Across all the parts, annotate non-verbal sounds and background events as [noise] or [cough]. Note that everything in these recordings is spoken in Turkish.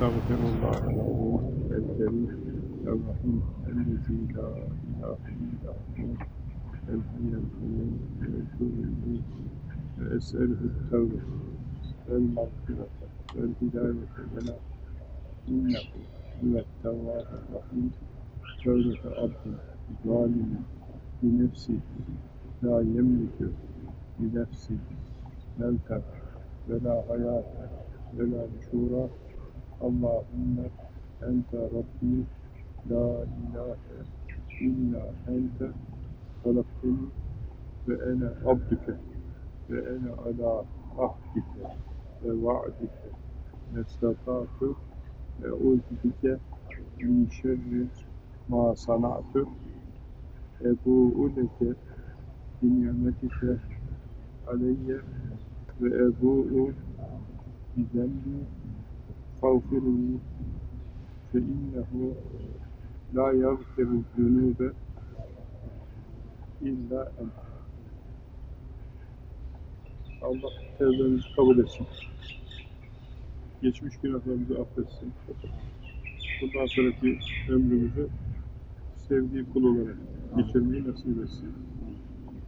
أستغفر الله العظيم الجليل الرحيم. الذي لا إله إلا هو الحي القيوم وأتوب إليه وأسأله التوبة والمغفرة والهداية لنا إنه هو التواب الرحيم. توبة عبد ظالم بنفسه لا يملك لنفسه موتا ولا حياة ولا نشورا Allahümme ente Rabbi la ilahe illa ente halakteni ve ene abdüke ve ene ala ahdike ve va'dike. Mestatatu ve uzbike min şerri ma sana'tu. Ebu'u leke bi nimetike aleyye ve ebu'u bi fe innehu la yagfiru zünube illa en. Allah tevbemizi kabul etsin. Geçmiş günahlarımızı affetsin. Bundan sonraki ömrümüzü sevdiği kul olarak geçirmeyi nasip etsin.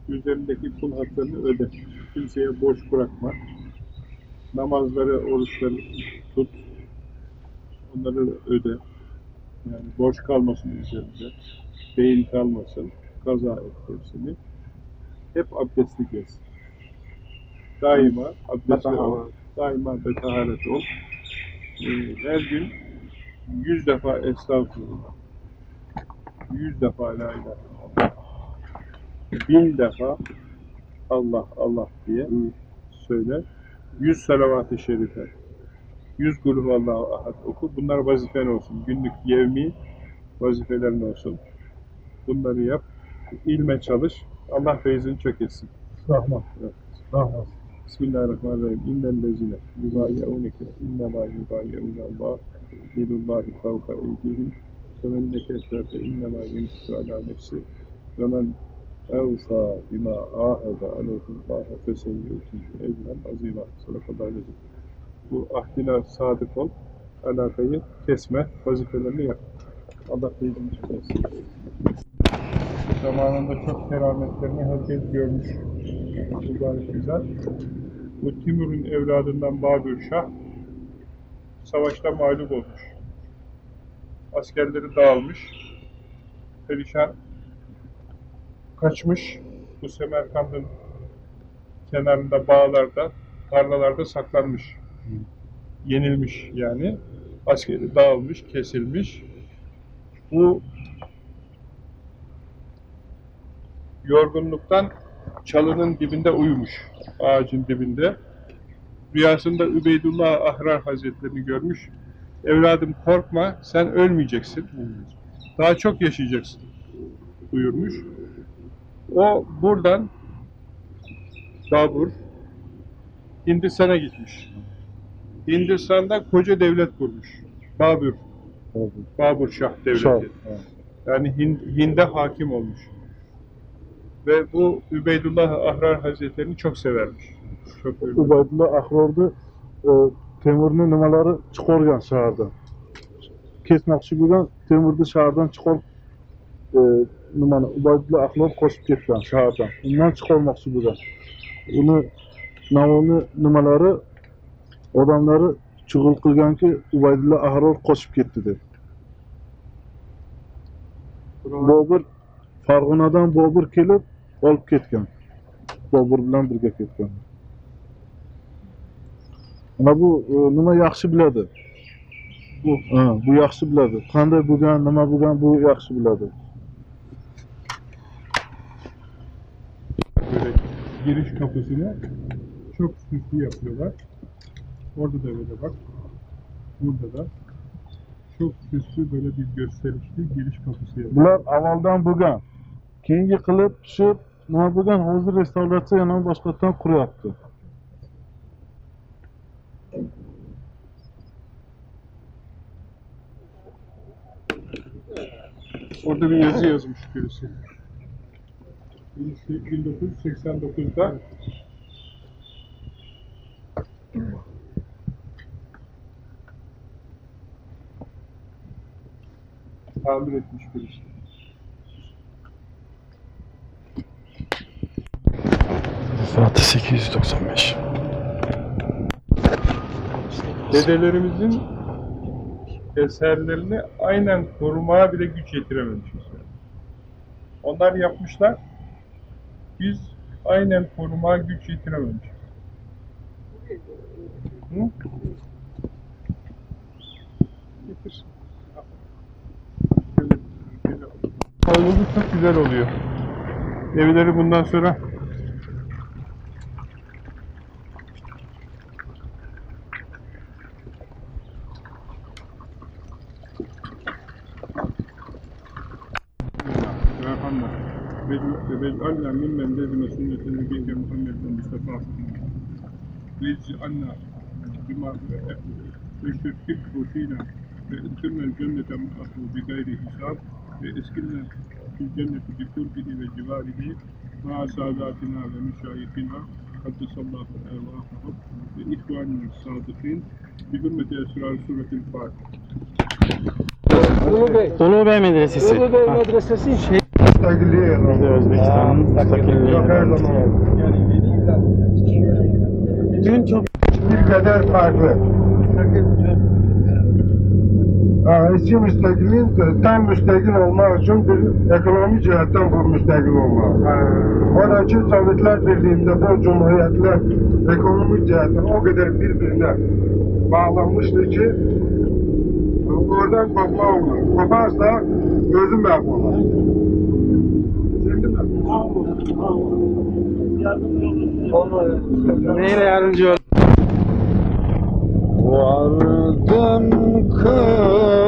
Üzerindeki kul haklarını öde. Kimseye borç bırakma. Namazları, oruçları tut. Onları öde. Yani borç kalmasın üzerinde. Beyin kalmasın. Kaza et hepsini. Hep abdestli gez. Daima abdestli ol. Daima betaharet ol. Ee, her gün yüz defa estağfurullah. Yüz defa la ilahe illallah. Bin defa Allah Allah diye söyle. Yüz salavat-ı şerife. Yüz kulü Allahu ahad oku. Bunlar vazifen olsun. Günlük yevmi vazifelerin olsun. Bunları yap. İlme çalış. Allah feyzini çok etsin. Rahman. Evet. Rahman. Bismillahirrahmanirrahim. İnnel lezine yubayi'unike innema yubayi'une Allah yedullahi fevka eydihim ve men nekesrete innema yumsiku ala nefsi ve men evfa bima ahede aleyhullah feseyyutin ecren azima. Sadakallahu aleyhi. Bu ahdine sadık ol. Alakayı kesme. Vazifelerini yap. Allah çok etsin. Zamanında çok kerametlerini herkes görmüş. Mübarek güzel. Bu Timur'un evladından Babür Şah savaşta mağlup olmuş. Askerleri dağılmış. Perişan kaçmış. Bu Semerkand'ın kenarında, bağlarda, tarlalarda saklanmış. Yenilmiş yani. Askeri dağılmış, kesilmiş. Bu yorgunluktan çalının dibinde uyumuş. Ağacın dibinde. Rüyasında Übeydullah Ahrar Hazretlerini görmüş. Evladım korkma, sen ölmeyeceksin. Daha çok yaşayacaksın buyurmuş. O buradan Dabur Hindistan'a gitmiş. Hindistan'da koca devlet kurmuş. Babür. Babur Şah devleti. Şah. evet. Yani Hind- Hind'e hakim olmuş. Ve bu Übeydullah Ahrar Hazretlerini çok severmiş. Çok övmüş. Ubaydullah Ahror'da e, Temur'un nimalari chiqargan shahardan. Kesmoqchi bo'lgan Temurni shahardan chiqarib e, nimani Ubaydullah Ahror qochib ketgan shahardan. Undan chiqarmoqchi bo'lgan. Uni Navoiyni nimalari odamlari chug'ul qilganki Ubaydullah Ahror qochib ketdi deb. Bobur Farg'onadan Bobur kelib olib ketgan. Bobur bilan birga ketgan. Mana bu e, nima yaxshi biladi. Bu bu yaxshi biladi. Qanday bo'lgan, nima bo'lgan bu yaxshi biladi. Giriş kapısını çok süslü yapıyorlar. Orada da böyle bak. Burada da çok süslü böyle bir gösterişli giriş kapısı yapıyor. Bular avvaldan bo'lgan. Keyin yiqilib tushib, nima bo'lgan? Hozir restavratsiya yana boshqatdan quryapti. Orada bir yazı yazmış. Birisi 1989'da tamir etmiş birisi. Fatih 895. Dedelerimizin eserlerini aynen korumaya bile güç yetirememişiz. Onlar yapmışlar, biz aynen korumaya güç yetirememişiz. Hı? Getir. Şöyle, şöyle. Havlusu çok güzel oluyor. Evleri bundan sonra Erhamna. Vec'alna mimmen lezime sünneti nebiyye Muhammed'in Mustafa. Vec'alna bima veşşirkikhu fînâ ve edkilnel cennete ma'ahu bi gayri hisab ve fil cenneti bi kurbihi ve civarihi ma'a sadatina ve müşayihina kaddesallahu ervahahum ve ihvanina sadıkin bi hürmeti esrar suretil Fatiha. Ulu Bey Medresesi. Ulu Bey Medresesi şey Özbekistan'ın müstakilliği. Çok her zaman oldu. Dün çok Bir kadar farklı. Ha, eski müstakilin e, tam müstakil olmak için bir ekonomi cihetten bu müstakil olmak. Onun için Sovyetler Birliği'nde bu cumhuriyetler ekonomik cihetten o kadar birbirine bağlanmıştı ki oradan kopma olur. Koparsa gözü mahvolur. Şimdi mi? Neyle yardımcı ol? Vardım kırklar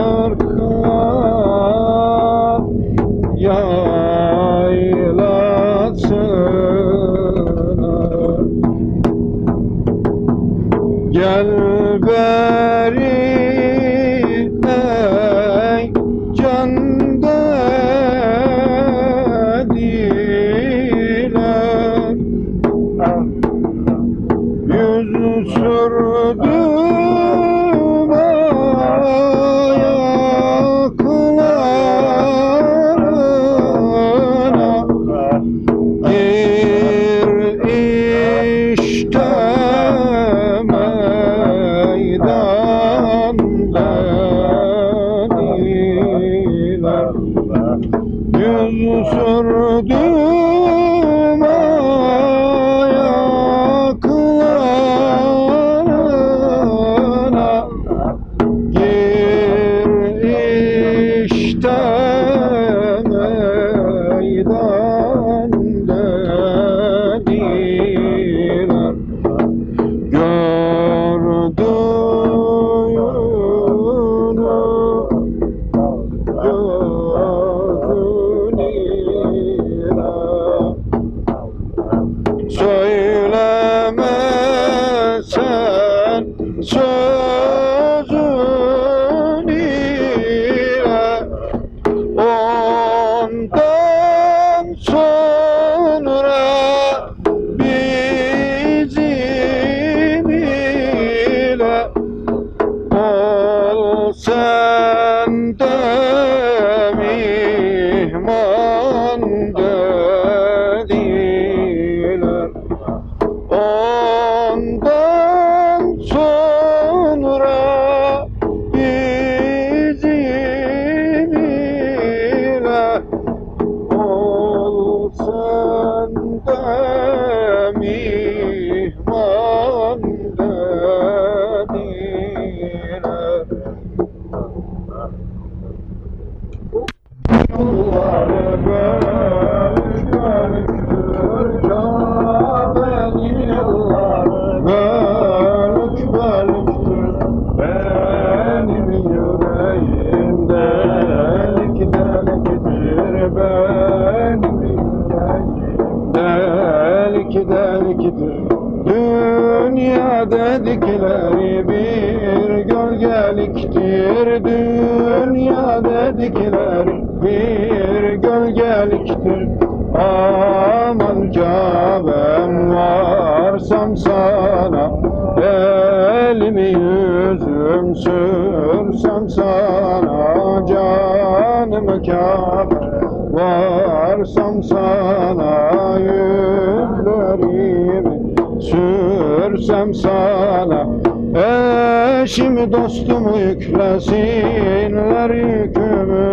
Eşimi dostumu yüklesinler yükümü.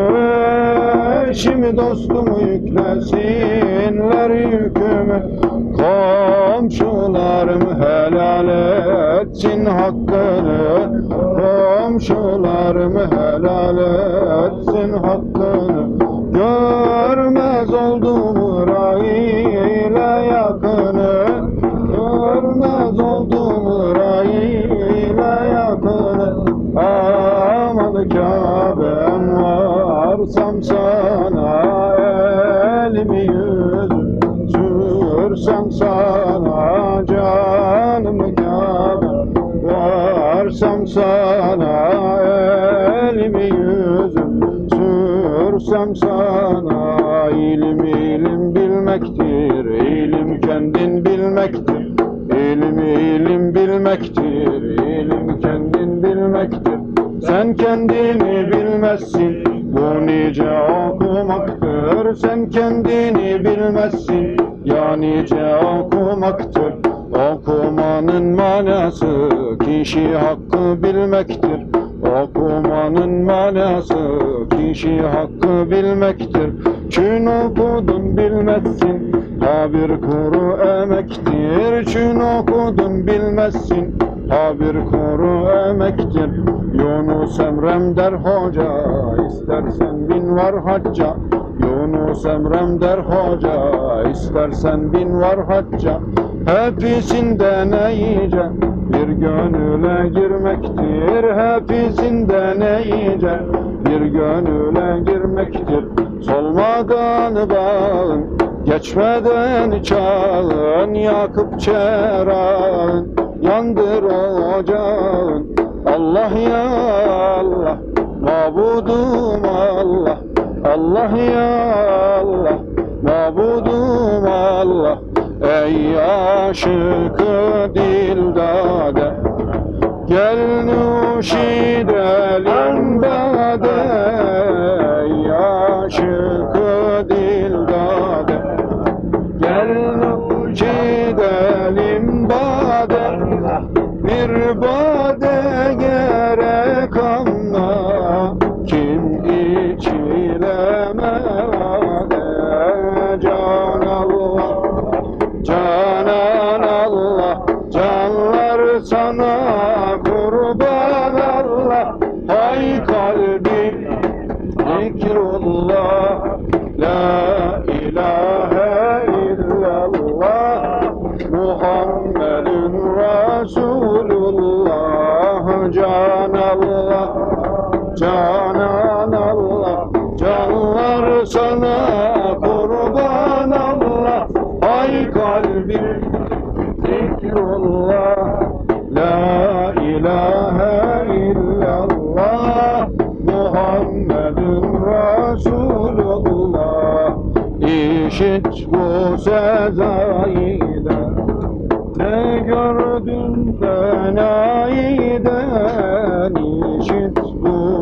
Eşimi dostumu yüklesinler yükümü. Komşularım helal etsin hakkını. Komşularım helal etsin Sana elimi yüzüm Sürsem sana ilim ilim bilmektir ilim kendin bilmektir. İlim ilim bilmektir ilim kendin bilmektir. Sen kendini bilmezsin bu nice okumaktır. Sen kendini bilmezsin ya nice okumaktır. Okumanın manası kişi hakkı kişi hakkı bilmektir. Çün okudun bilmezsin. Ha bir kuru emektir. Çün okudun bilmezsin. Ha bir kuru emektir. Yunus Emrem der hoca istersen bin var hacca. Yunus Emrem der hoca istersen bin var hacca. Hepsinden iyice bir gönüle girmektir Hepsinden iyice bir gönüle girmektir Solmadan bağın geçmeden çağın Yakıp çerağın. Yandır ocağın Allah ya Allah Mabudum Allah. Allah ya Allah Mabudum Allah Ey aşıkı dildade Gel nuş edelim bade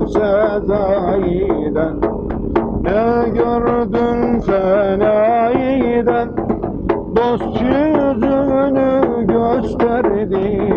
bu sezayiden Ne gördün fenayiden Dost yüzünü gösterdi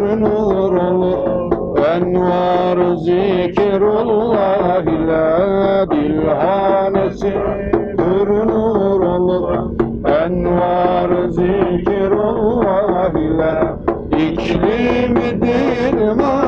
olur Envar zikrullah ile Dilhanesi nur olur Envar zikrullah ile İklimidir mağrur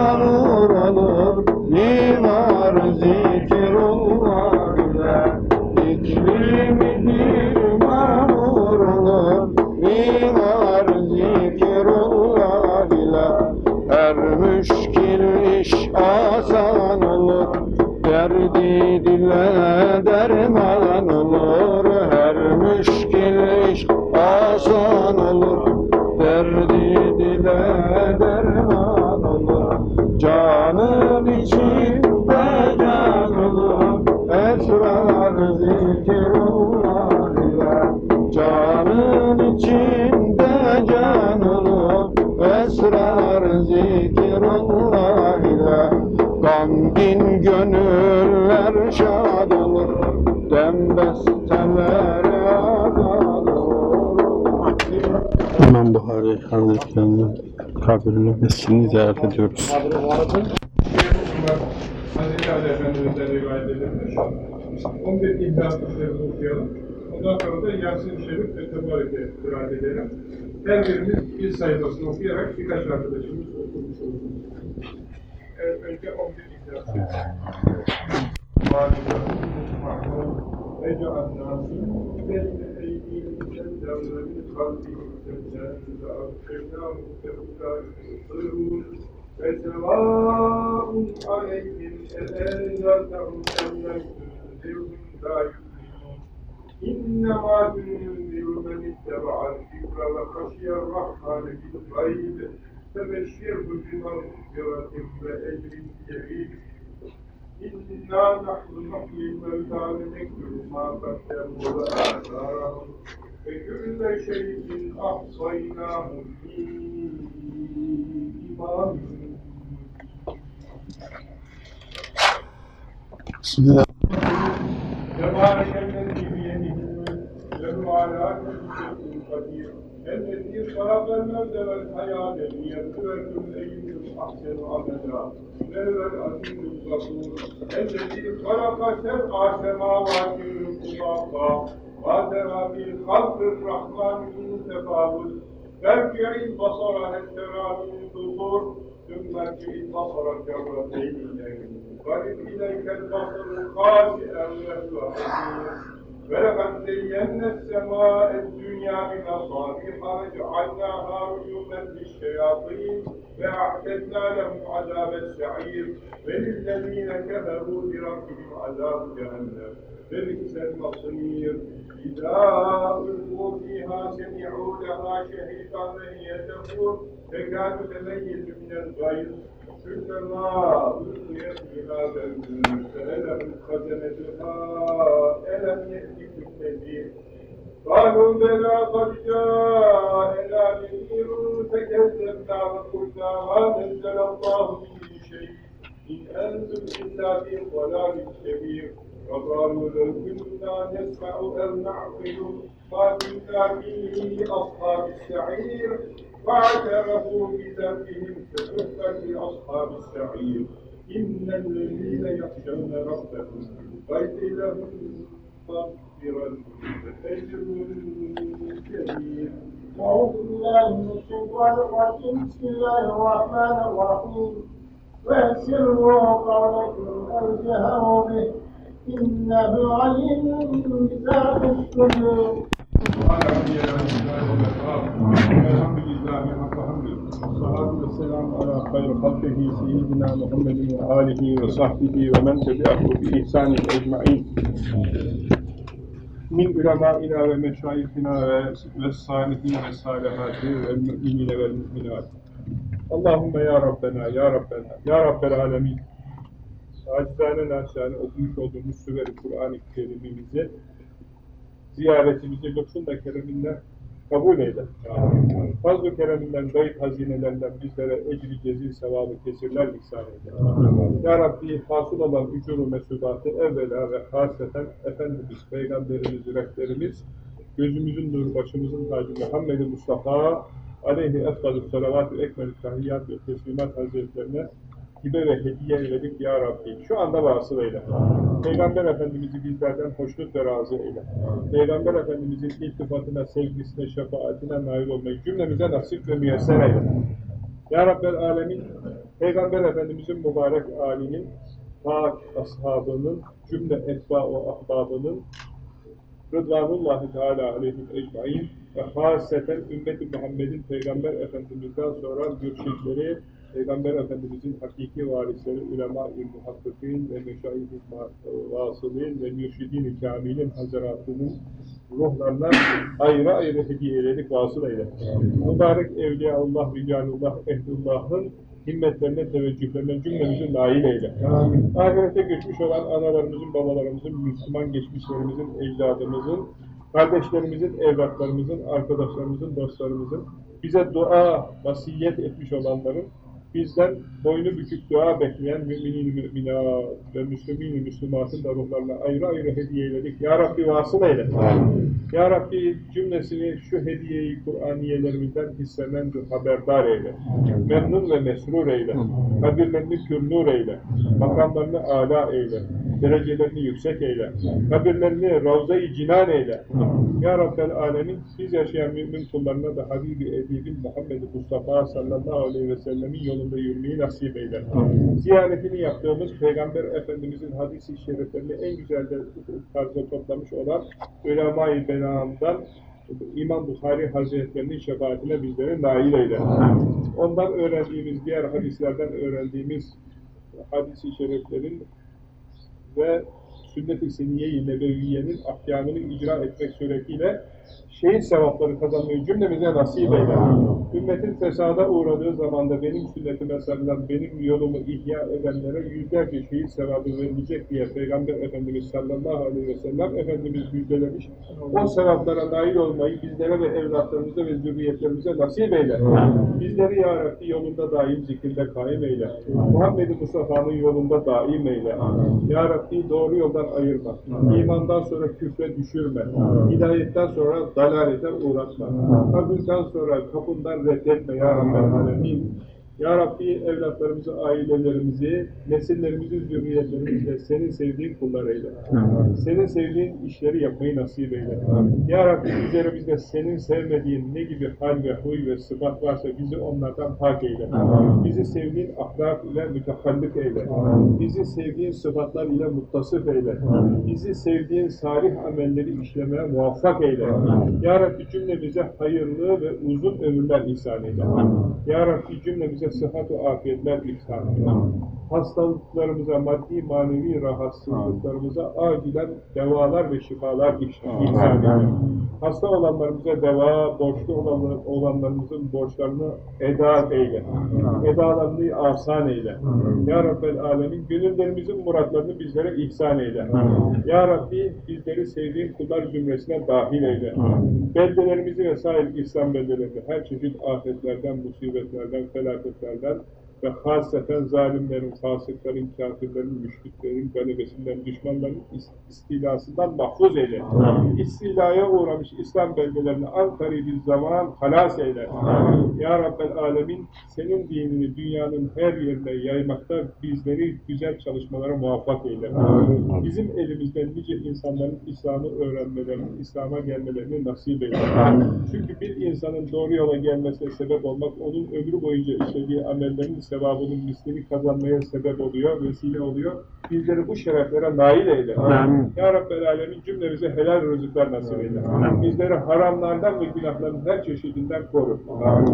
kabirli mescidini ziyaret ediyoruz. Ondan sonra da Yasin Şerif ve Tebareke kıraat edelim. Her birimiz bir sayfasını okuyarak birkaç arkadaşımız okumuş oluruz. Evet, önce 11 İhlas'ı Ve ceannâsî ve eyyîmîn devlemin فأغشيناهم فهم يبصرون فسواء عليهم أأنذرتهم أم لم تنذرهم لا يؤمنون إنما تنذر من اتبع الذكر وخشي الرحمن بالغيب فبشره بمغفرة وأجر كريم إنا نحن نحيي الموتى ونكتب ما قدموا وآثارهم وكل شيء أحصيناه في إمام تبارك الذي بيده الملك له على كل شيء قدير الذي خلق الموت والحياة ليبلوكم أيكم أحسن عملا وهو العزيز الغفور الذي خلق سبع سماوات طباقا ما ترى في خلق الرحمن من تفاوت فارجع البصر هل ترى من فطور ثم ارجع البصر كرتين قرب إليك البصر خاسئا وهو حسير ولقد زينا السماء الدنيا بمصابيح وجعلناها رجوما للشياطين وأعتدنا لهم عذاب السعير وللذين كفروا بربهم عذاب جهنم فبئس المصير إذا ألقوا فيها سمعوا لها شهيقا وهي تقول تكاد تميز من الغيظ. كلما ألقي فيها فوج سألهم خزنتها ألم يأتكم نذير قالوا بلى قد جاءنا نذير فكذبنا وقلنا ما نزل الله من شيء. إن أنتم إلا في ضلال كبير. وقالوا لو كنا نسمع أو نعقل ما كنا أصحاب السعير. فاعترفوا بذنبهم فسحقا لأصحاب السعير. إن الذين يخشون ربهم بالغيب لهم مغفرة وأجر كبير أعوذ بالله من الشيطان الرجيم. بسم الله الرحمن الرحيم. ويسروا قولكم أو به. إنه عليم بذات الصدور وعلى الحمد لله حق حمده والصلاة والسلام على خير خلقه سيدنا محمد وآله وصحبه ومن تبعه بإحسان أجمعين من علمائنا ومشايخنا والصالحين والصالحات والمؤمنين والمؤمنات اللهم يا ربنا يا ربنا يا رب العالمين acizane naçizane okumuş olduğumuz Süver-i Kur'an-ı Kerim'imizi ziyaretimizi lütfun da kereminden kabul eyle. Fazl-ı kereminden, gayb hazinelerinden bizlere ecri cezil sevabı kesirler ihsan eyle. Ya Rabbi hasıl olan ücuru mesubatı evvela ve hasreten Efendimiz, Peygamberimiz, rehberimiz, gözümüzün nuru, başımızın tacı Muhammed-i Mustafa aleyhi efdalü salavat-ı ekmel tahiyyat ve teslimat hazretlerine hibe ve hediye eyledik ya Rabbi. Şu anda vasıl eyle. Peygamber Efendimiz'i bizlerden hoşnut ve razı eyle. Peygamber Efendimiz'in iltifatına, sevgisine, şefaatine nail olmayı cümlemize nasip ve müyesser eyle. Ya Rabbel Alemin, Peygamber Efendimiz'in mübarek âlinin, pak ashabının, cümle etba o ahbabının, Rıdvanullahi Teala aleyhim ecmain ve haseten ümmeti Muhammed'in Peygamber Efendimiz'den sonra mürşitleri, Peygamber Efendimizin hakiki varisleri, ulema-i muhakkikin ve meşayih-i vasılin ve mürşidin-i kamilin hazaratının ruhlarına ayrı ayrı hediye eyledik, vasıl eyle. Mübarek Evliyaullah, Rijalullah, Ehlullah'ın himmetlerine, teveccühlerine cümlemizi nail eyle. Ahirete göçmüş olan analarımızın, babalarımızın, Müslüman geçmişlerimizin, ecdadımızın, kardeşlerimizin, evlatlarımızın, arkadaşlarımızın, dostlarımızın, bize dua, vasiyet etmiş olanların, bizden boynu bükük dua bekleyen müminin müminat ve müslümin müslümatın da ruhlarına ayrı ayrı hediye eyledik. Ya Rabbi vasıl eyle. Ya Rabbi cümlesini şu hediyeyi Kur'aniyelerimizden hissenen haberdar eyle. Memnun ve mesrur eyle. Kabirlerini pür nur eyle. Makamlarını âlâ eyle. Derecelerini yüksek eyle. Kabirlerini ravza-i cinan eyle. Ya Rabbel alemin biz yaşayan mümin kullarına da Habibi Edib'in Muhammed Mustafa sallallahu aleyhi ve sellemin yolunda yürümeyi nasip eyle. Ziyaretini yaptığımız Peygamber Efendimizin hadisi şeriflerini en güzel tarzda toplamış olan ulema-i benamdan İmam Bukhari Hazretlerinin şefaatine bizleri nail eyle. Ondan öğrendiğimiz, diğer hadislerden öğrendiğimiz hadisi şeriflerin ve sünnet-i seniyye-i nebeviyenin ahkamını icra etmek suretiyle şehit sevapları kazanmayı cümlemize nasip eyle. Ümmetin fesada uğradığı zamanda benim sünnetime sarılan, benim yolumu ihya edenlere yüzlerce şehit sevabı verilecek diye Peygamber Efendimiz sallallahu aleyhi ve sellem Efendimiz müjdelemiş. O sevaplara nail olmayı bizlere ve evlatlarımıza ve zürriyetlerimize nasip eyle. Bizleri Ya Rabbi yolunda daim zikirde kaim eyle. Muhammed-i Mustafa'nın yolunda daim eyle. Ya Rabbi doğru yoldan ayırma. İmandan sonra küfre düşürme. Hidayetten sonra dalalete uğratma. Kabirden sonra kapından reddetme Ya Rabbi Alemin. Ya Rabbi evlatlarımızı, ailelerimizi, nesillerimizi, zürriyetlerimizi senin sevdiğin kullar eyle. Senin sevdiğin işleri yapmayı nasip eyle. Ya Rabbi üzerimizde senin sevmediğin ne gibi hal ve huy ve sıfat varsa bizi onlardan pak eyle. Bizi sevdiğin ahlak ile mütehallik eyle. Bizi sevdiğin sıfatlar ile muttasıf eyle. Bizi sevdiğin salih amelleri işlemeye muvaffak eyle. Ya Rabbi cümlemize hayırlı ve uzun ömürler ihsan eyle. Ya Rabbi cümlemize sıhhat-ı afiyetler ihsan eyle. Hastalıklarımıza, maddi manevi rahatsızlıklarımıza acilen devalar ve şifalar ihsan eyle. Hasta olanlarımıza deva, borçlu olan- olanlarımızın borçlarını eda eyle. Edalarını asan eyle. Ya Rabbel Alemin, gönüllerimizin muratlarını bizlere ihsan eyle. Ya Rabbi, bizleri sevdiğin kullar zümresine dahil eyle. Beldelerimizi ve sair İslam beldelerinde her çeşit afetlerden, musibetlerden, felaketlerden bölgem ve hasreten zalimlerin, fasıkların, kafirlerin, müşriklerin galebesinden, düşmanların is- istilasından mahfuz eyle. İstilaya uğramış İslam beldelerini Ankara'yı bir zaman halas eyle. Ya Rabbel Alemin, senin dinini dünyanın her yerine yaymakta bizleri güzel çalışmalara muvaffak eyle. Bizim elimizden nice insanların İslam'ı öğrenmelerini, İslam'a gelmelerini nasip eyle. Çünkü bir insanın doğru yola gelmesine sebep olmak, onun ömrü boyunca işlediği amellerin sevabının mislini kazanmaya sebep oluyor, vesile oluyor. Bizleri bu şereflere nail eyle. Ya Rabbel Alemin cümlemize helal rızıklar nasip eyle. Bizleri haramlardan ve günahların her çeşidinden koru.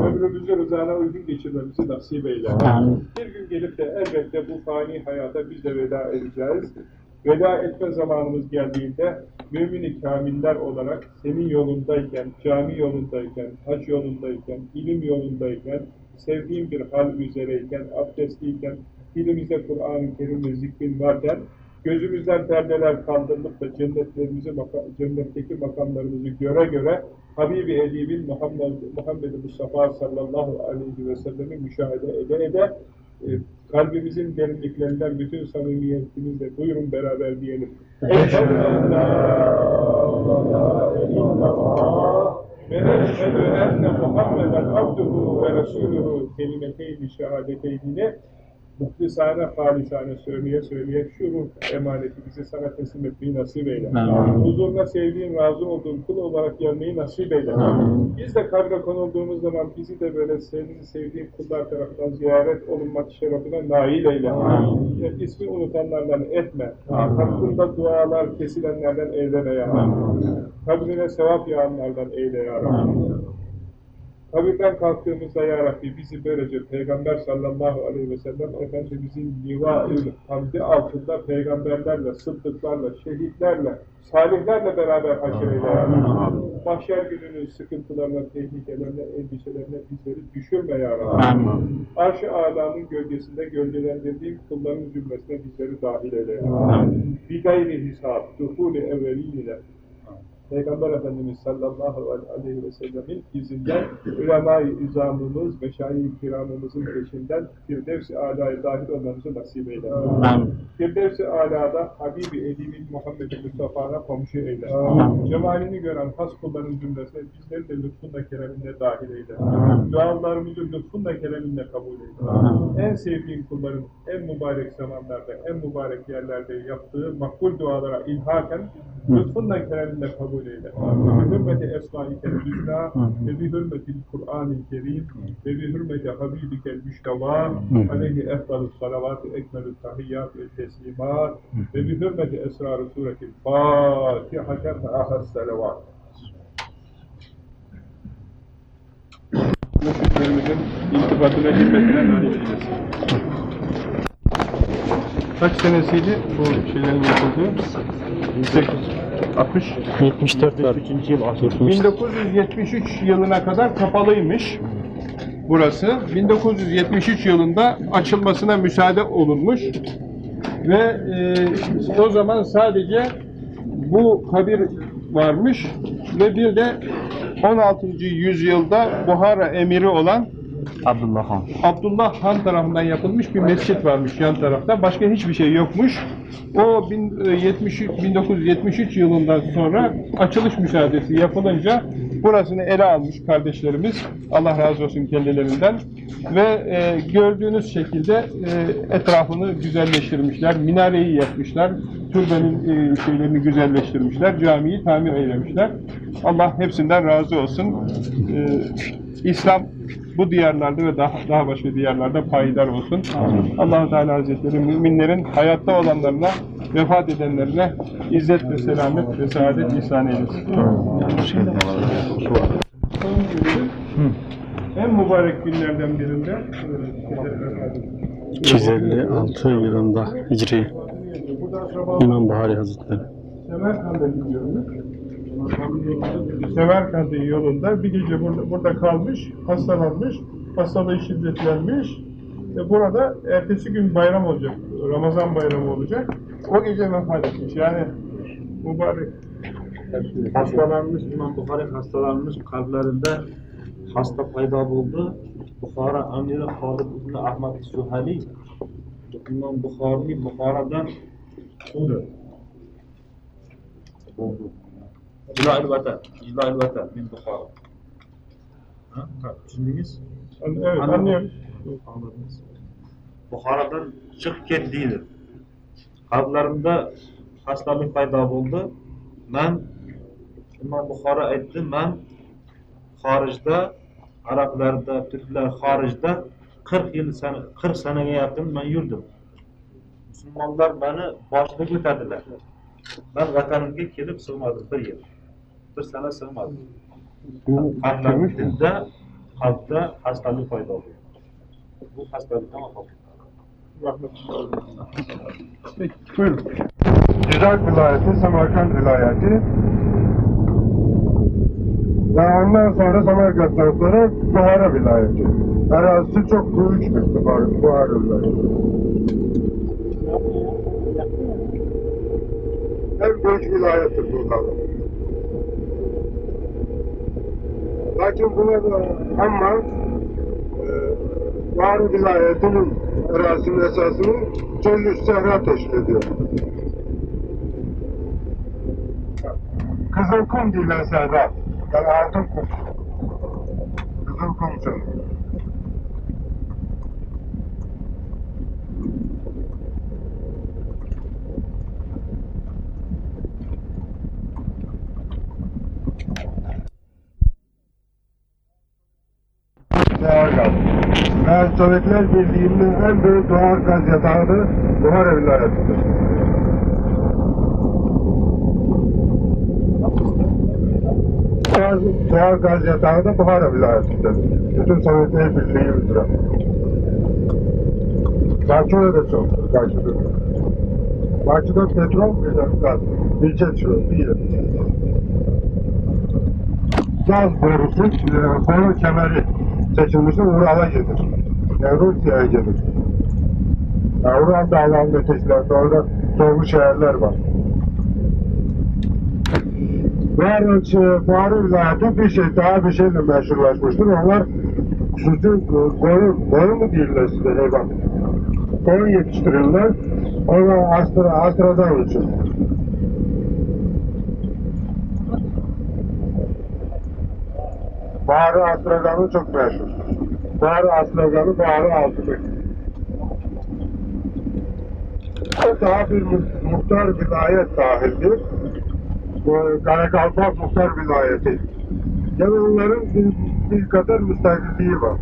Ömrümüzü rızana uygun geçirmemizi nasip eyle. Bir gün gelip de elbette bu fani hayata biz de veda edeceğiz. Veda etme zamanımız geldiğinde mümin-i kamiller olarak senin yolundayken, cami yolundayken, hac yolundayken, ilim yolundayken, sevdiğin bir hal üzereyken, abdestliyken, dilimizde Kur'an-ı Kerim ve zikrin varken, gözümüzden perdeler kaldırılıp da cennetlerimizi, cennetteki makamlarımızı göre göre Habibi Edib'in Muhammed, Muhammed Mustafa sallallahu aleyhi ve sellem'i müşahede ede ede e, kalbimizin derinliklerinden bütün samimiyetimizle buyurun beraber diyelim. Eşhedü en la ilahe illallah ve eşhedü enne Muhammeden abduhu ve resuluhu kelimeteyni şehadeteyni muhlisane, halisane söyleye söyleye şu ruh emaneti bizi sana teslim etmeyi nasip eyle. Huzuruna sevdiğin, razı olduğun kul olarak gelmeyi nasip eyle. Biz de kabre konulduğumuz zaman bizi de böyle senin sevdiğin kullar tarafından ziyaret olunmak şerefine nail eyle. Ya, ismi unutanlardan etme. Hakkında dualar kesilenlerden eyleme ya Rabbi. Kabrine sevap yağanlardan eyle ya Rabbi. Kabirden kalktığımızda Ya Rabbi bizi böylece Peygamber sallallahu aleyhi ve sellem Efendimizin liva-ül hamdi altında peygamberlerle, sıddıklarla, şehitlerle, salihlerle beraber haşr eyle Ya Rabbi. Mahşer gününün sıkıntılarına, tehlikelerine, endişelerine bizleri düşürme Ya Rabbi. Arş-ı Ala'nın gölgesinde gölgelendirdiğin kulların cümlesine bizleri dahil eyle. Ya Rabbi. Bir gayri hesap, duhul-i evvelin ile Peygamber Efendimiz sallallahu aleyhi ve sellemin izinden ulema-i izamımız, meşayi kiramımızın peşinden Firdevs-i Ala'ya dahil olmamızı nasip eyle. Firdevs-i Ala'da Habibi Edib'in Muhammed Mustafa'na komşu eyle. Cemalini gören has kulların cümlesine bizleri de lütfunla kereminle dahil eyle. Dualarımızı lütfunla kereminle kabul eyle. En sevdiğin kulların en mübarek zamanlarda, en mübarek yerlerde yaptığı makbul dualara ilhaken lütfunla kereminle kabul eyle. Ve hürmeti esma-i hüsna ve bi hürmeti Kur'an-ı Kerim ve bi hürmeti Habibikel Müştaba aleyhi efdalü salavat ekmelü tahiyyat ve teslimat ve bi hürmeti esrar-ı suretil Fatihaten ve ahas salavat. Müşriklerimizin iltifatına hizmetine nail eylesin. Kaç senesiydi bu şeylerin yapıldığı? 60 74 var. 1973 yılına kadar kapalıymış burası. 1973 yılında açılmasına müsaade olunmuş ve e, o zaman sadece bu kabir varmış ve bir de 16. yüzyılda Buhara emiri olan Abdullah Han. Abdullah Han tarafından yapılmış bir mescit varmış yan tarafta. Başka hiçbir şey yokmuş. O bin- e, 73 1973 yılından sonra açılış müsaadesi yapılınca burasını ele almış kardeşlerimiz. Allah razı olsun kendilerinden. Ve e, gördüğünüz şekilde e, etrafını güzelleştirmişler. Minareyi yapmışlar. Türbenin e, şeylerini güzelleştirmişler. Camiyi tamir eylemişler. Allah hepsinden razı olsun. E, İslam bu diyarlarda ve daha, daha başka diyarlarda payidar olsun. allah Teala Hazretleri müminlerin hayatta olanlarına, vefat edenlerine izzet ve selamet ve saadet ihsan eylesin. En mübarek günlerden birinde e, 256 yılında Hicri İmam Buhari Hazretleri. Semerkant'a gidiyormuş. Semerkant'ın yolunda bir gece burada, burada kalmış, hastalanmış, hastalığı şiddetlenmiş. Ve burada ertesi gün bayram olacak, Ramazan bayramı olacak. O gece vefat etmiş. Yani mübarek. Hastalanmış İmam Bukhari hastalanmış kalplerinde hasta payda buldu. Bukhara amiri Halid ibn Ahmad Suhali İmam Bukhari Bukhara'dan buldu. Buldu. İlahil vatan, İlahil vatan min Bukhara. Ha? ha, Düşündünüz? Evet, anlıyorum. Anladınız. Bukhara'dan çık ket değildir. Kalplarında hastalık payda buldu. Ben İmam Bukhara aytdi, ben haricde, Araplarda, Türkler haricde 40 yıl sene, 40 seneye yakın ben yürüdüm. Müslümanlar beni başlık ötediler. Ben vatanımga kelip sığmadım bir yıl. Bir sene sığmadım. Kalplerimde, kalpte hastalık payda oluyor. Bu hastalıktan kalkıyor. Peki, buyurun. Cizak vilayeti, Semerkant vilayeti. Ve ondan sonra Semerkant'tan sonra Buhara vilayeti. Arazisi çok büyük bir Buhara, vilayeti. En büyük vilayettir Buhara. Lakin buna da ama e, Buhara vilayetinin arazinin esasını Cellü Sehra teşkil ediyor. Kızılkum denilen Sehra. Yani altın kum. Kızılkum canım. Ve Sovyetler Birliği'nin en büyük doğal gaz yatağı da Buhara vilayetidir. Buhar, Buhar gaz yatağı da Buhara vilayetinde. Bütün Sovyetler Birliği üzere. Bakü'de de çok. Bakü'de. Bakü'de petrol gaz. Geçiyor. Bir yer. Gaz borusu, e, boru kemeri seçilmiştir. Ural'a gelir. Rusya'ya gelir. Ural dağlarının ötekilerinde orada zorlu şehirler var. Barış, Buhara vilayeti bir şey daha bir şeyle meşhurlaşmıştır. Onlar sütü e, koyun, koyun mu değiller size hayvan? Koyun yetiştirirler. Ona astra, astradan için. Baharı astraganı çok meşhur. Baharı astraganı, baharı altını. Daha bir mu- muhtar vilayet dahildir Karakalpak Muhtar Vilayeti. Yani onların bir, bir kadar müstakilliği var.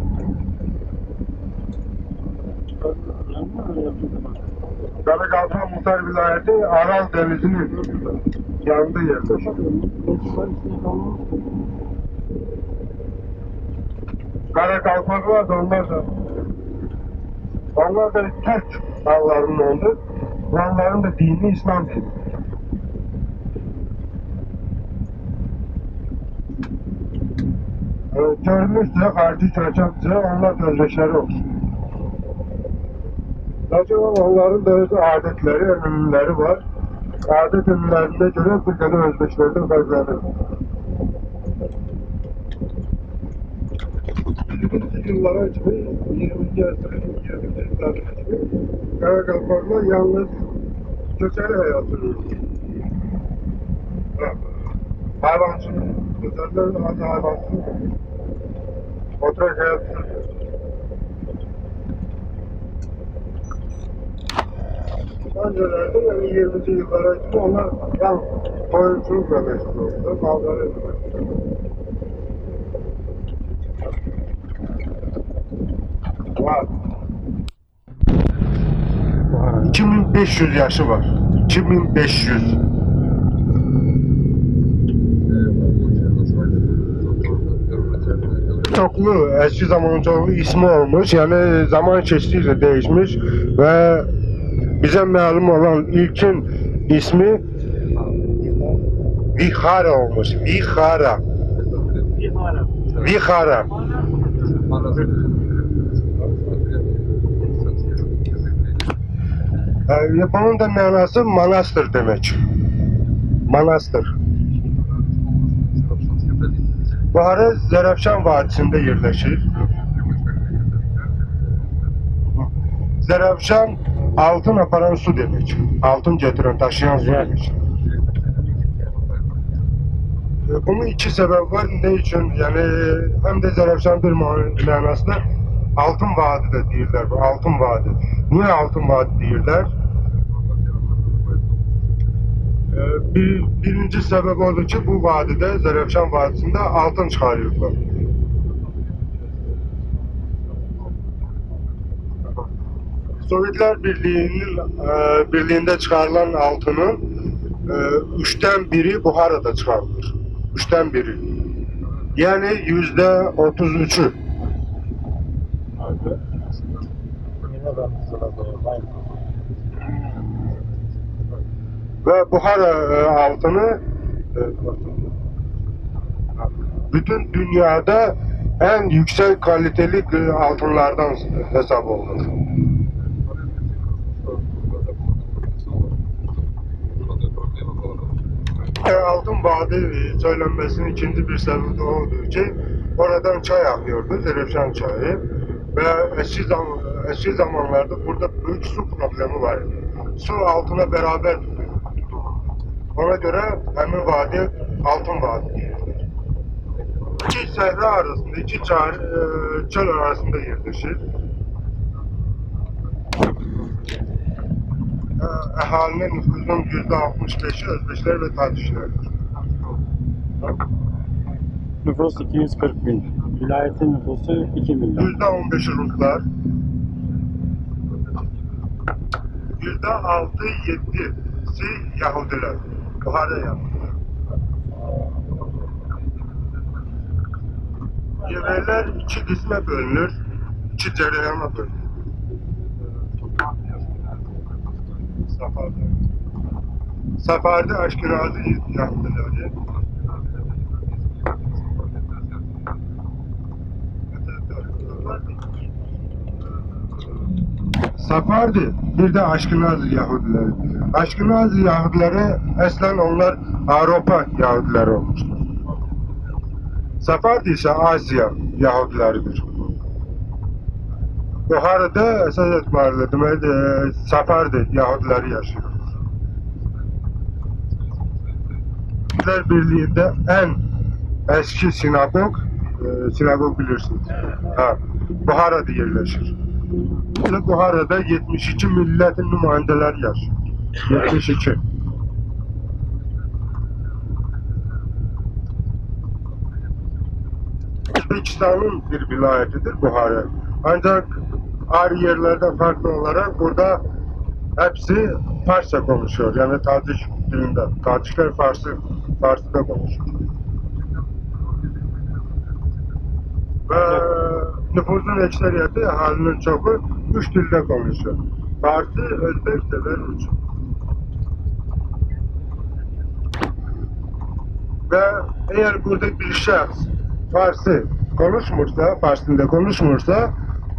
Karakalpak Muhtar Vilayeti Aral Denizi'nin yanında yerleşiyor. Karakalpaklar da onlar da onlar da Türk dağlarının oldu. Onların da dini İslam dini. e, görmüşse karşı çocukça onlar özdeşleri olsun. Zaten onların da adetleri, ünlüleri var. Adet ünlülerine göre bir kadar özdeşlerden fazladır. 20. yıllara içinde, 20. asırın 20. yıllara içinde Karakalpaklar yalnız köşeli hayatı yürütüyor. Hayvancılık, özellikle hadi hayvancılık. Oturak hayat sürüyor. Öncelerde yani 20. yıllara onlar yan koyunculukla meşgul oldu. Malları Var. 2500 yaşı var. 2500. Çoklu, eski zamanın çoklu ismi olmuş. Yani zaman geçtikçe değişmiş ve bize malum olan ilkin ismi Vihara olmuş. Vihara. Vihara. Ee, bunun da manası manastır demek. Manastır. Buhara Zerafşan Vadisi'nde yerleşir. Zerafşan altın aparan su demek. Altın getiren, taşıyan su demek. Ee, Bunun iki sebep var. Ne için? Yani hem de man- manasında altın vadi de değiller. Bu altın vadi. Niye altın vadi değiller? Ee, Bir, birinci sebep oldu ki bu vadide, Zerefşan Vadisi'nde altın çıkarıyorlar. Sovyetler Birliği'nin e, birliğinde çıkarılan altının e, üçten biri Buhara'da çıkarılır. Üçten biri. Yani yüzde otuz üçü. Ve Buhara e, altını e, bütün dünyada en yüksek kaliteli e, altınlardan hesap olunur. Altın Vadi söylenmesinin ikinci bir sebebi olduğu ki oradan çay akıyordu, Zerefşan çayı. Ve eski, zaman, eski zamanlarda burada büyük su problemi var. Su altına beraber ona göre hemin vadi altın vadi. İki sehra arasında, iki çay, e, çöl arasında yerleşir. E, Ehalinin nüfusunun yüzde 65'i Özbeşler ve Tacişlerdir. Nüfus 240 bin. Vilayetin nüfusu 2 milyon. Yüzde 15'i Ruslar. Yüzde 6-7'si Yahudiler. Yukarıda yap. Cevherler iki kısma bölünür, iki tereyağına bölünür. Safarda. Safarda aşkın razı yaptılar. Yahudileri. Safardı, bir de Aşkınaz Yahudileri. Aşkınaz Yahudileri eslen onlar Avrupa Yahudileri olmuştur. Safardı ise Asya Yahudileridir. Buhara'da esas etibariyle demek e, Safardı Yahudileri yaşıyor. Yahudiler Birliği'nde en eski sinagog, e, sinagog bilirsiniz. Ha, Buhara'da yerleşir. Şimdi Buhara'da 72 milletin nümayendeleri yaşıyor. 72. Özbekistan'ın bir vilayetidir Buhara. Ancak ayrı yerlerde farklı olarak burada hepsi Farsça konuşuyor. Yani Tacik dilinde. Tacikler Farsı, Fars'ta konuşuyor. Ve nüfusun ekseriyeti, halinin çoku üç dilde konuşuyor. Farsı, Özbekçe ve Rusça. Ve eğer burada bir şahs Farsı konuşmursa, Fars dilinde konuşmursa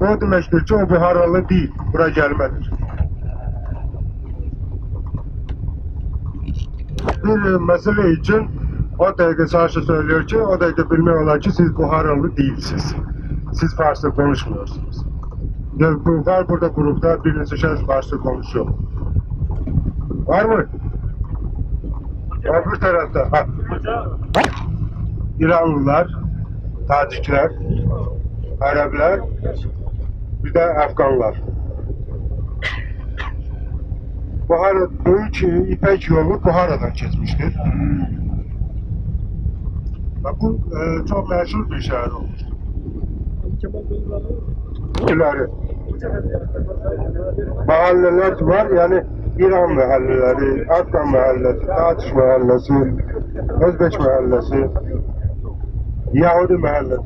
o demektir ki o Buharalı değil, bura gelmedir. Bir mesele için o dakika Saşa söylüyor ki, o dakika bilmiyorlar ki siz Buharalı değilsiniz. Siz Farsça konuşmuyorsunuz. Bu- var burada grupta birisi şahıs Farsça konuşuyor. Var mı? Öbür tarafta. Ha. İranlılar, Tacikler, Araplar, bir de Afganlar. Buhara, büyük İpek yolu Buhara'dan geçmiştir. Bak bu e, çok meşhur bir şehir olmuştu. İleri. Mahalleler var yani İran mahalleleri, Afgan mahallesi, Taç mahallesi, Özbeç mahallesi, Yahudi mahallesi.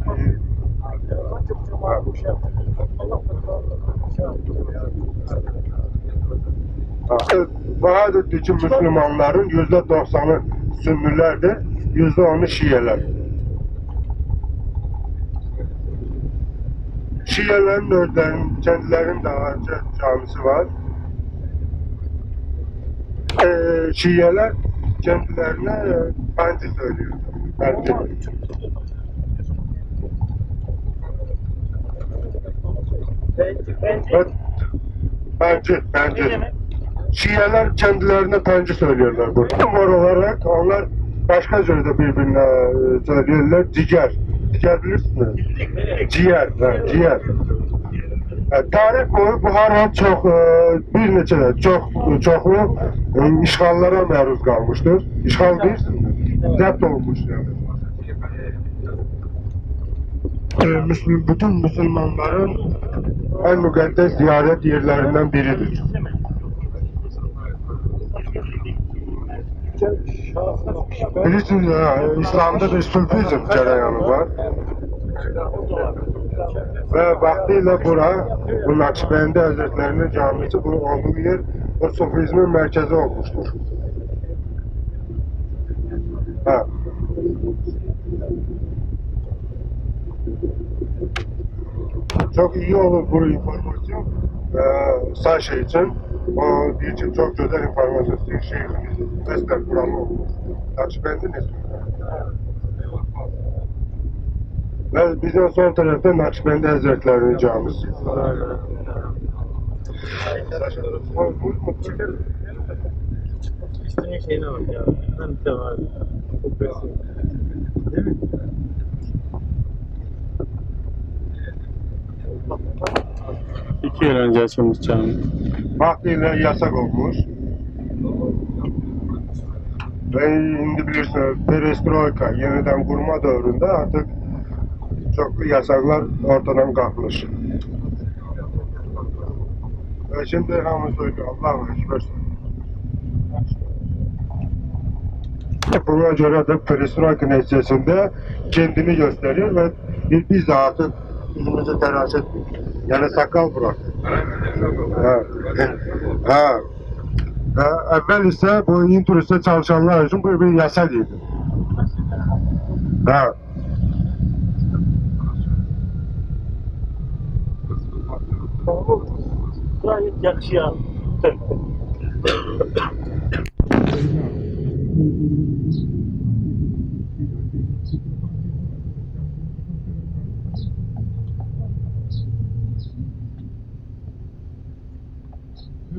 Bahadır için Müslümanların yüzde doksanı Sünnilerdi. %10'u Şiiler. Şiilerin ördeğin, kendilerinin de önce camisi var. Ee, Şiiler kendilerine e, bence söylüyor. Bence. Bence, bence. Bence, bence. Şiiler kendilerine bence söylüyorlar burada. Var olarak onlar başka sözde birbirine e, söylüyorlar. Ciğer. Ciğer bilirsiniz. Ciğer. Ha, ciğer. E, tarih boyu Buhara çok e, bir neçə çok çoxlu e, işğallara məruz qalmışdır. İşğal deyirsiniz. Zəbt olmuş yani. E, Müslüm, bütün Müslümanların en mukaddes ziyaret yerlerinden biridir. Bilirsiniz ya, İslam'da bir sufizm cereyanı var. Ve vaktiyle bura, bu Nakşibendi Hazretlerinin camisi, bu olduğu yer, o sufizmin merkezi olmuştur. Ha. Çok iyi olur bu informasyon. Ee, Saşa için, için çok güzel informasyon. Şeyhimiz destek kuramı olmuş. Nakşibend'in ismi. Ve bizim sol tarafta Nakşibendi Hazretleri'nin camisi. İsminin şeyine bak ya. Ben var. Kopyası. Değil mi? İki yıl önce açılmış cami. Vaktiyle yasak olmuş. Ve şimdi bilirsiniz perestroika yeniden kurma dövründe artık çoklu yasaklar ortadan kalkmış. Ve şimdi hamı söylüyor Allah'a ekber. Buna göre de perestroika neticesinde kendini gösteriyor ve biz de artık yüzümüzü telaş ettik. Yani sakal bırak. Ha. ha. Ha, evvel ise bu inturiste çalışanlar için bu bir yasa değildi. Ha. Gayet yakışıyor.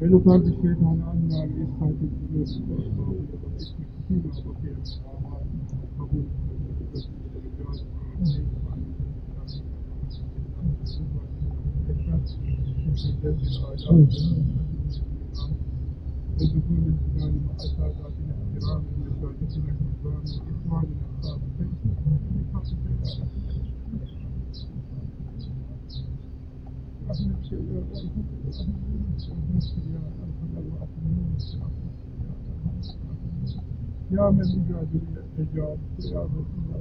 Ve lo kardeşleri Tanrı'nın verdiği sahip ediliyorsun. Thank you. Ya men mücadele ecad, ya Resulullah.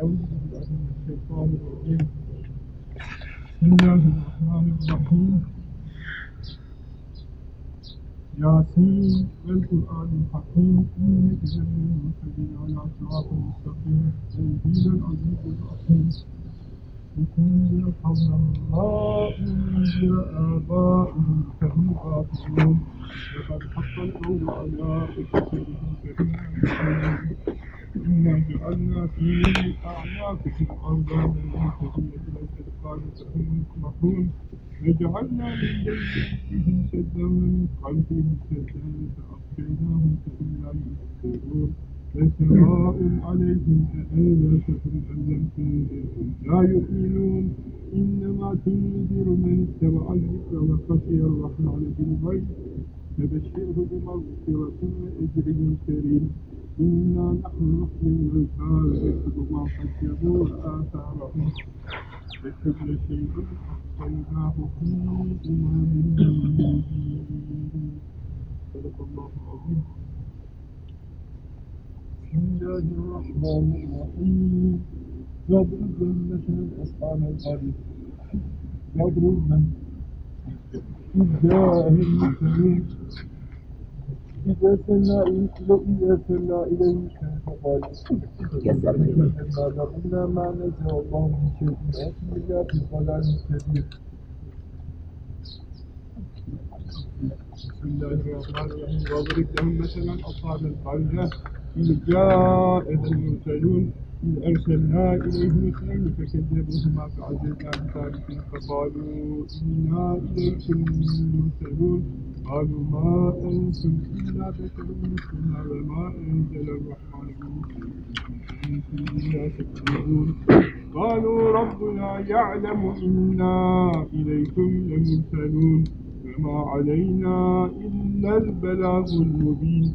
Euzubillahimineşşeytanirracim. Bismillahirrahmanirrahim. ياسين والقرآن الحكيم إنك لمن المرسلين على صراط مستقيم. تنزيل العزيز الرحيم. لتنذر قوما ما أنذر آباؤهم فهم غافلون لقد حق القول على أكثرهم فهم يعلمون إنا جعلنا في أعناقهم أغلالا منتهية إلى الأذقان فهم يسمعون وجعلنا من بينهم سدا ومن خلفهم سدا فأغشيناهم فهم لا يبصرون فسواء عليهم أآذتهم أم لم تنذرهم لا يؤمنون إنما تنذر من اتبع الذكر وخشي الرحمن بالغيب فبشره بمغفرة وأجر كريم إنا نحن نحيي الموتى ونكتب ما قدموا وآثارهم وكل شيء أحصيناه في إمام مبين صدق الله العظيم بسم الله الرحمن الرحيم يضرب مثلا أصحاب القرية يضرب من إذ جاء المرسلون إذا سلنا إذا سلنا إليه فقال إنا ما نزل الله من شيء أتي إلا في ضلال كبير بسم الله الرحمن الرحيم واضرب لهم مثلا أصحاب القرية إذ جاء المرسلون إذ أرسلنا إليهم اثنين فكذبوهما فعززنا بثالث فقالوا إنا إليكم مرسلون قالوا ما أنتم إلا بشر مثلنا وما أنزل الرحمن إلا تكذبون قالوا ربنا يعلم إنا إليكم لمرسلون وما علينا إلا البلاغ المبين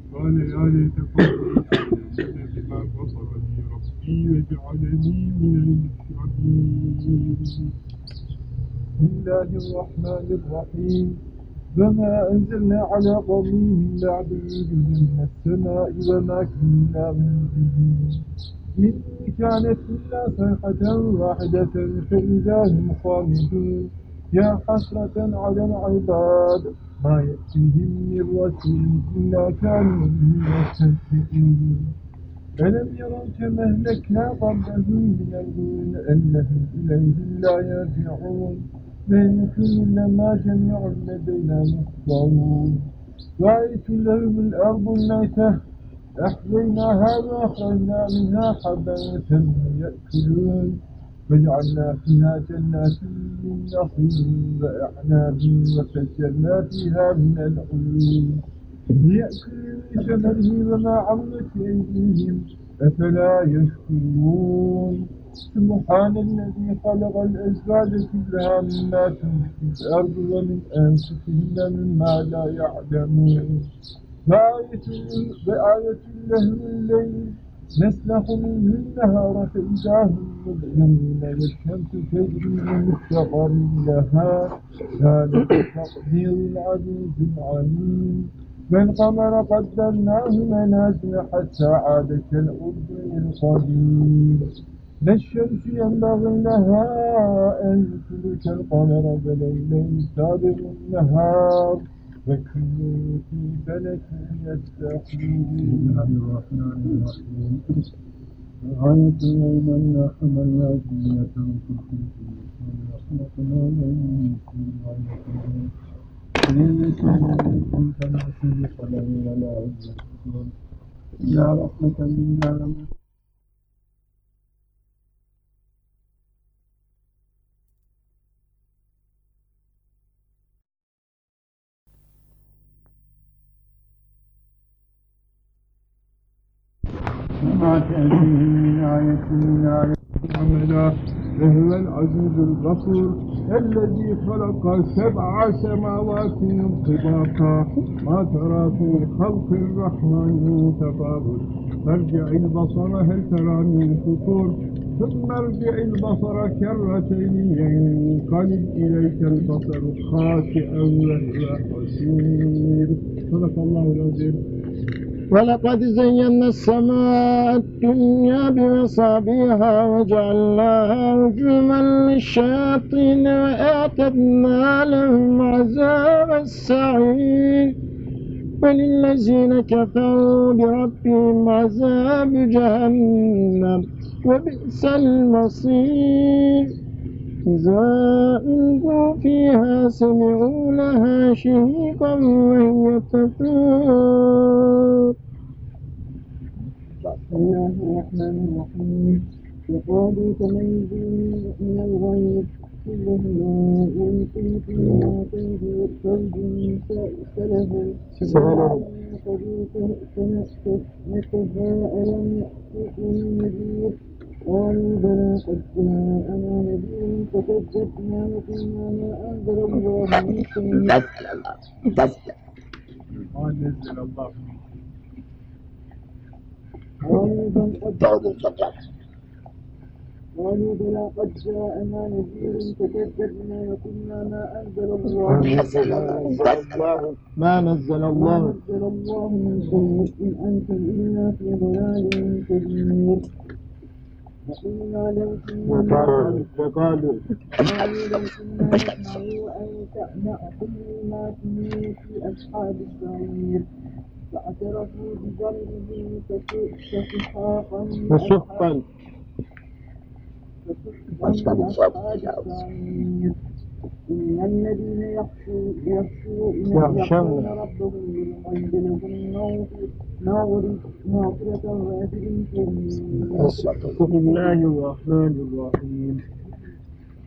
قال يا ليت يعلمون بما غفر لي ربي وجعلني من المكرمين بسم الله الرحمن الرحيم. وما أنزلنا على قومه من بعده من السماء وما كنا منزلين إن كانت إلا صيحة واحدة فإذا هم خامدون يا حسرة على العباد. ما يأتيهم من رسول إلا كانوا به يستهزئون ألم يروا كما أهلكنا قبلهم من القرون أنهم إليهم لا يرجعون من كل ما جميع لدينا محضرون رأيت لهم الأرض الميتة أحييناها وأخرجنا منها حبا يأكلون وجعلنا فيها جنات من نخيل وأعناب وفجرنا فيها من العيون. ليأكلوا من ثمره وما عملت أيديهم أفلا يشكرون. سبحان الذي خلق الأزواج كلها مما تنبت الأرض ومن أنفسهم مما لا يعلمون. وآية لهم الليل نسلخ منه النهار فإذا هم مظلمون والشمس تجري لمستقر لها ذلك تقدير العزيز العليم والقمر قدرناه منازل حتى عاد كالأرض القديم لا الشمس ينبغي لها أن تدرك القمر وليلا سابق النهار وكل في فلك يسبحون الرحمن الرحيم رأيت يوما حملنا ذريتهم في الفلك ورحمتنا من كل غيرهم إنك كنت العزيز الحكيم ولا يا رحمة منا للعالمين وما تأتيهم من آية من آية محمدا وهو العزيز الغفور الذي خلق سبع سماوات طباقا ما ترى في خلق الرحمن من تفاوت فارجع البصر هل ترى من فطور ثم ارجع البصر كرتين ينقلب إليك البصر خاسئا وهو حسير صدق الله العظيم ولقد زينا السماء الدنيا بمصابيها وجعلناها رجوما للشياطين وأعتدنا لهم عذاب السعير. وللذين كفروا بربهم عذاب جهنم وبئس المصير. سواء فيها سمعوا لها شهيقا وهي تفور. بسم الله. الرحمن الرحيم وقالوا تميز من الغيب كلهما إن يمكن فيما تنجو الثلج سألهم قد تهتمت نكها ألم يأتكم نذير وعن ذا القدام أنا نبي فكذبنا وقلنا ما أنزل الله من شيء نزل الله. بس ما نزل الله وعن ذا قالوا بلى قد جاءنا نذير فكذبنا وكنا ما انزل الله ما نزل الله ما نزل الله من شيء ان أنتم إلا في ضلال كبير. فقالوا أن تأمأكم ما في أصحاب السعير فاعترفوا بذنبهم فسحقا فسحقا فسحقا إن الذين يخشون. ربهم بالغيب لهم مغفرة وأجر كريم بسم الله الرحمن الرحيم.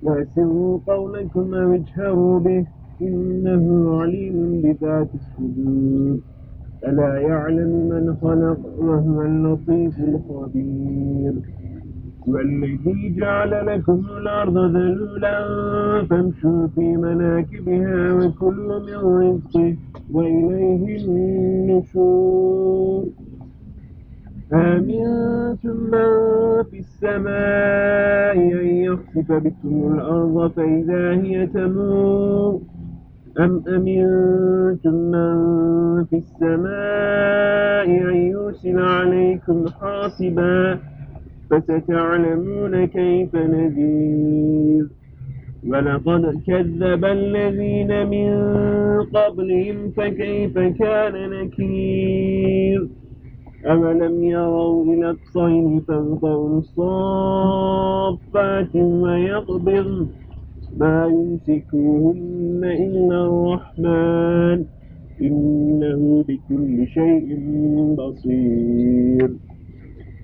وأسروا قولكم أو اجهروا به إنه عليم بذات الصدور. ألا يعلم من خلق وهو اللطيف الخبير. والذي جعل لكم الأرض ذلولا فامشوا في مناكبها وكل من رزقه وإليه النشور. أمنتم من في السماء أن يخسف بكم الأرض فإذا هي تمور؟ أم أمنتم من في السماء أن يرسل عليكم حاصبا فستعلمون كيف نذير. ولقد كذب الذين من قبلهم فكيف كان نكير؟ أولم يروا إلى الطير فوقهم صافات ويقبضن ما يمسكوهن إلا الرحمن إنه بكل شيء بصير.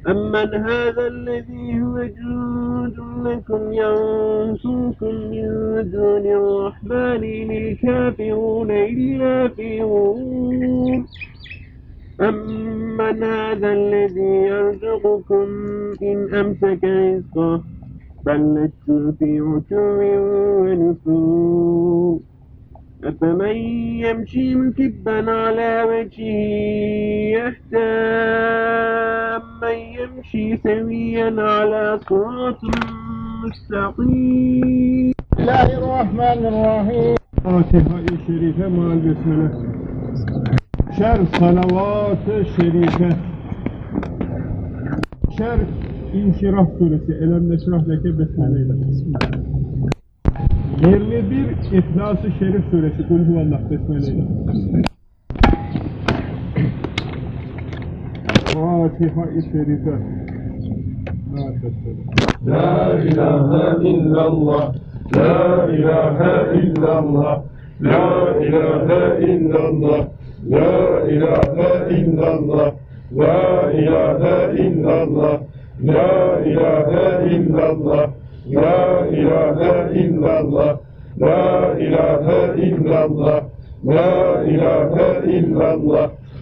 أمن هذا الذي هو جند لكم ينصركم من دون الرحمن إن الكافرون إلا في غرور أمن هذا الذي يرزقكم إن أمسك رزقه بل لجوا في عتو ونفور أفمن يمشي مكبا على وجهه يهدى من يمشي سويا على صراط مستقيم بسم الله الرحمن الرحيم Fatiha-i Şerife mal besmele. Şer salavat-ı şerife. Şer İnşirah suresi. Elem neşrah leke besmele ile. 21 İhlas-ı Şerif suresi. Kul huvallah besmele ile. Fatiha-i Şerife. La ilahe illallah, la ilahe illallah, la ilahe illallah, la ilahe illallah, la ilahe illallah, la ilahe illallah, la ilahe illallah, la ilahe illallah, la ilahe illallah,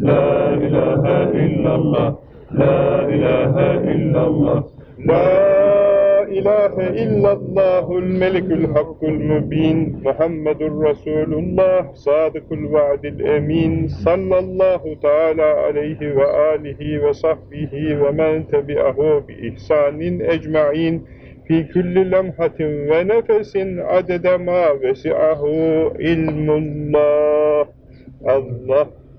La ilahe illallah La ilahe illallah. La ilahe illallahul melikul hakkul mubin. Muhammedur Resulullah sadıkul vaadil emin. Sallallahu teala aleyhi ve alihi ve sahbihi ve men tebi'ahu bi ihsanin ecma'in. Fi külli lemhatin ve nefesin adede ma vesi'ahu ilmullah. Allah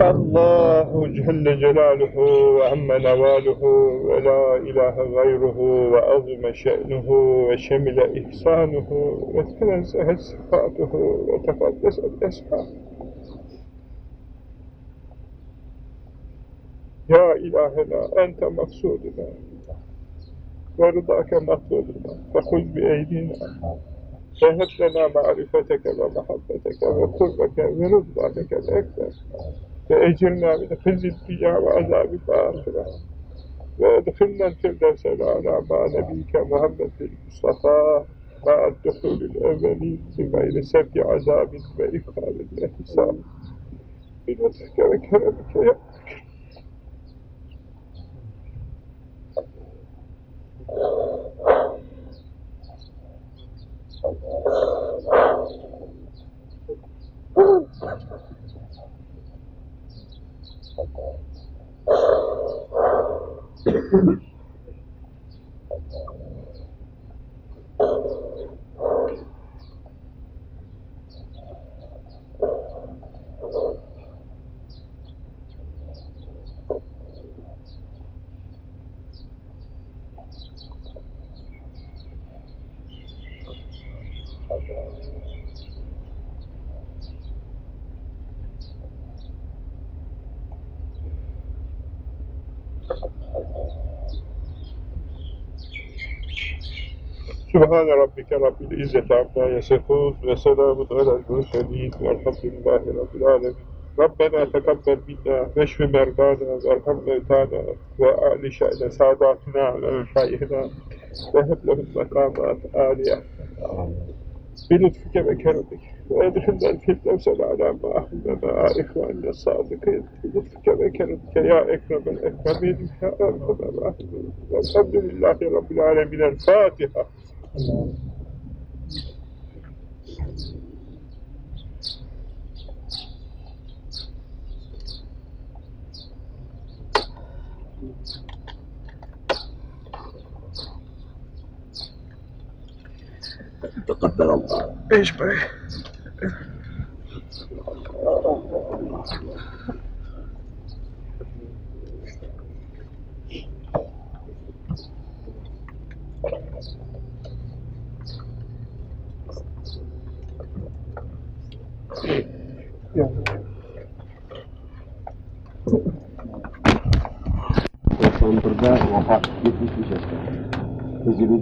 الله جل جلاله وعم نواله ولا إله غيره وعظم شأنه وشمل إحسانه وتنزهت صفاته وتقدس الأسماء يا إلهنا أنت مقصودنا. ورضاك مقصودنا. فخذ بأيدينا. فهب لنا معرفتك ومحبتك وقربك ورضاك الأكبر. فأجرنا من كل الدنيا وعذاب الآخرة. وأدخلنا الفردوس الأعلى مع نبيك محمد المصطفى. مع الدخول الأولي من سد عذاب وإقامة الإحسان. بنصرك وكرمك يا Thank you. Mm-hmm. [laughs] سبحان ربك رب العزة عما يصفون وسلام على المرسلين والحمد لله رب العالمين. ربنا تقبل منا واشف مرضانا وارحم موتانا وأعل شأن ساداتنا على مشايخنا وهب لهم مقامات عالية. بلطفك وكرمك. وادخلنا الفردوس على ما أحبنا إخواننا الصادقين. بلطفك وكرمك يا أكرم الأكرمين يا أرحم الراحمين. والحمد لله رب العالمين. الفاتحة. تقبل الله. إيش بقى؟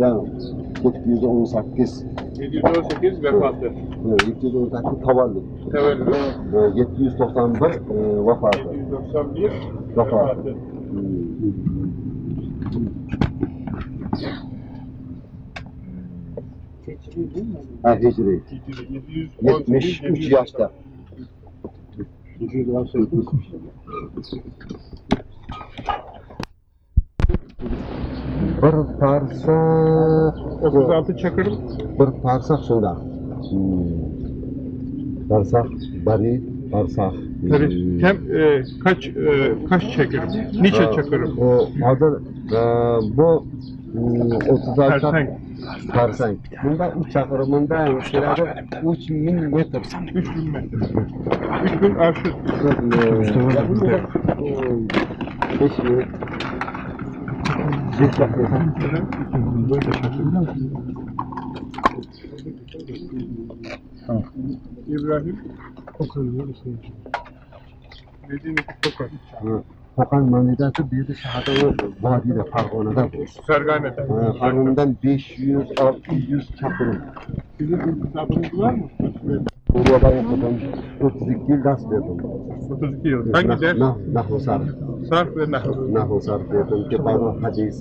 O'n sakkiz 718 vefatı. yetti yuz o'n sakkiz tavallud Tevellüt. yetti yuz to'qson bir vafoti 791 Vefat. vefatı. ha hijriy 718 yetmish uch bir parsa 36 çakırım. bir parsak shunda parsak bari parsak Tabii. Tem, e, kaç e, kaç çakırım? Niçe çakırım? o e, bu mm, o'ttiz olti Tersang. parsang bunda uch chaqirimda keladi uch ming metr 3000 metre. 3000 arşın. besh ming besh chaqirim İbrahim. Medine'deki Tokat. qo'qon mamlakati bu yerda shaharda vodiyda farg'onada bu Fergane'de. farg'onadan yuz olti yuz chaqirim Sizin bir kitabınız var mı? Urvada o'qidim o'ttiz ikki yil dars berdim 32 yıl. Hangi ders? Nah- nahvu sarf Sarf ve nahl. nahvu sarf berdim kitobi hadis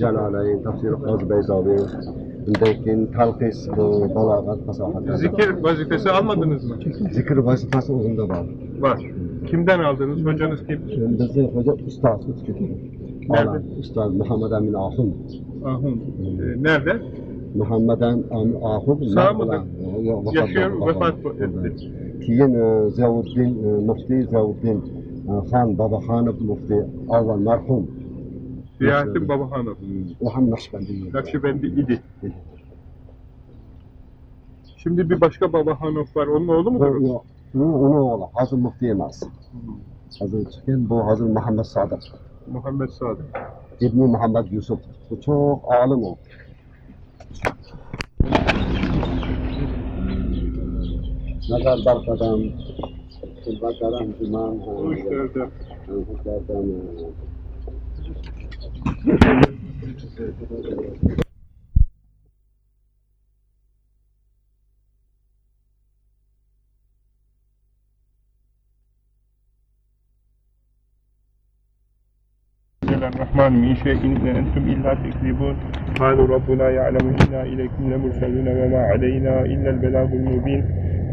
jalolayn tafsiri qozi bayzoviy undan keyin talqis bu balog'at fasohat Zikir vazifesi almadınız mı? zikr vazifasi o'zimda bor Var. Kimden aldınız? Hocanız kim? bizni xo'ja ustoz olam ustoz muhammad amin oxun Ahun. Ee, nerede? Oxun Sağ mıdır? Yaşıyor, vefat etti. keyin e, ziyovuddin e, muftiy ziyovuddin e, xon boboxonov muftiy avval marhum Ziyarettin Babahanov. ham naqshbandiy Nakşibendi idi. Şimdi bir başka Babahanov var. Onun oğlu mu? Yo'q, uni o'g'li hozir muftiy emas hozir chiqqan bu hozir muhammad sodiq Muhammed Sadık. ibn muhammad yusuf. Bu çok olim u مثلا برقدم البقرة مثل ما وش الرحمن من شيء إن أنتم إلا تكذبون قالوا ربنا يعلم إنا إليكم لمرسلون وما علينا إلا البلاغ المبين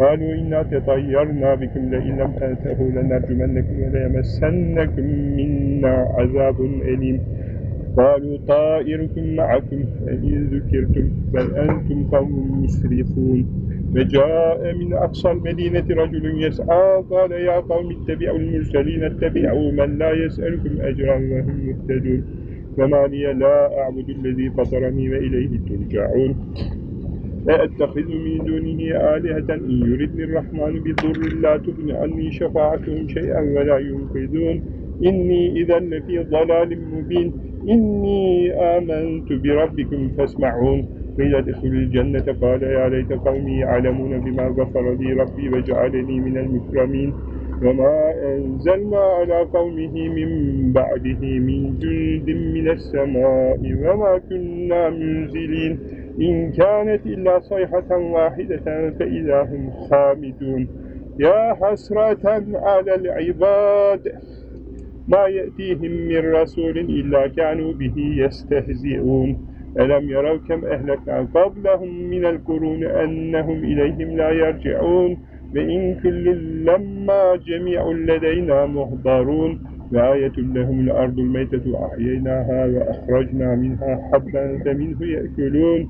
قالوا إنا تطيرنا بكم لئن لم تنتهوا لنرجمنكم وليمسنكم منا عذاب أليم قالوا طائركم معكم فإن ذكرتم بل أنتم قوم مسرفون وجاء من أقصى المدينة رجل يسعى قال يا قوم اتبعوا المرسلين اتبعوا من لا يسألكم أجرا وهم مهتدون. وما لي لا أعبد الذي فطرني وإليه ترجعون. أأتخذ من دونه آلهة إن يردني الرحمن بضر لا تغن عني شفاعتهم شيئا ولا ينقذون. إني إذا لفي ضلال مبين. إني آمنت بربكم فاسمعون. قيل ادخلوا الجنة. قال يا ليت قومي يعلمون بما غفر لي ربي وجعلني من المكرمين. وما أنزلنا على قومه من بعده من جند من السماء وما كنا منزلين. إن كانت إلا صيحة واحدة فإذا هم خامدون. يا حسرة على العباد. ما يأتيهم من رسول إلا كانوا به يستهزئون. ألم يروا كم أهلكنا قبلهم من القرون أنهم إليهم لا يرجعون؟ وإن كل لما جميع لدينا محضرون وآية لهم الأرض الميتة أحييناها وأخرجنا منها حبا فمنه يأكلون.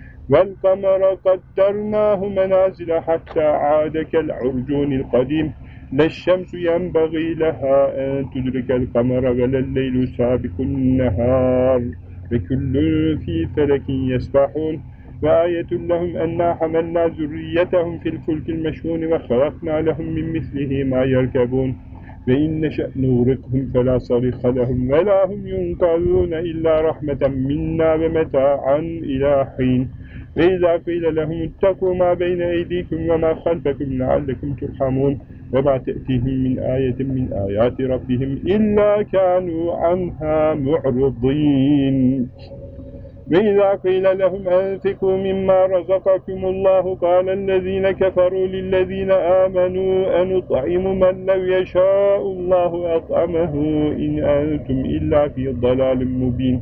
والقمر قدرناه منازل حتى عاد كالعرجون القديم. لا الشمس ينبغي لها أن تدرك القمر ولا الليل سابق النهار. وكل في فلك يسبحون. وآية لهم أنا حملنا ذريتهم في الفلك المشحون وخلقنا لهم من مثله ما يركبون. وإن نشأ نغرقهم فلا صريخ لهم ولا هم ينقذون إلا رحمة منا ومتاعا إلى حين. وإذا قيل لهم اتقوا ما بين أيديكم وما خلفكم لعلكم ترحمون وما تأتيهم من آية من آيات ربهم إلا كانوا عنها معرضين. وإذا قيل لهم أنفقوا مما رزقكم الله قال الذين كفروا للذين آمنوا أنطعم من لو يشاء الله أطعمه إن أنتم إلا في ضلال مبين.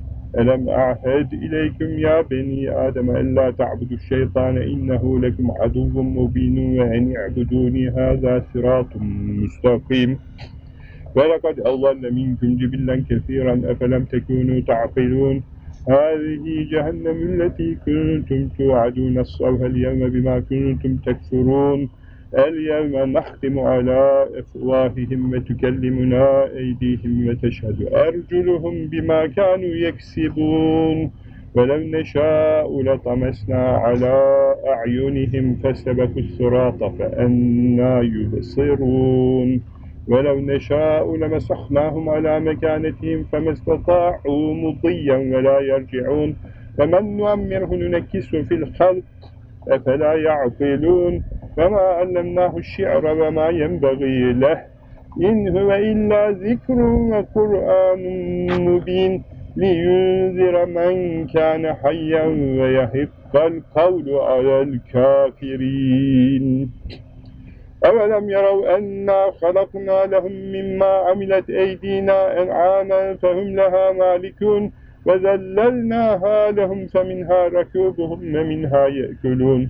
ألم أعهد إليكم يا بني آدم ألا تعبدوا الشيطان إنه لكم عدو مبين وأن اعبدوني هذا صراط مستقيم. ولقد أضل منكم جبلا كثيرا أفلم تكونوا تعقلون. هذه جهنم التي كنتم توعدون الصوها اليوم بما كنتم تكفرون. اليوم نختم على أفواههم وتكلمنا أيديهم وتشهد أرجلهم بما كانوا يكسبون. ولو نشاء لطمسنا على أعينهم فاستبقوا الصراط فأنا يبصرون. ولو نشاء لمسخناهم على مكانتهم فما استطاعوا مضيا ولا يرجعون. فمن نؤمره ننكسه في الخلق أفلا يعقلون. وما علمناه الشعر وما ينبغي له. إن هو إلا ذكر وقرآن مبين لينذر من كان حيا ويحق القول على الكافرين. أولم يروا أنا خلقنا لهم مما عملت أيدينا أنعاما فهم لها مالكون وذللناها لهم فمنها ركوبهم ومنها يأكلون.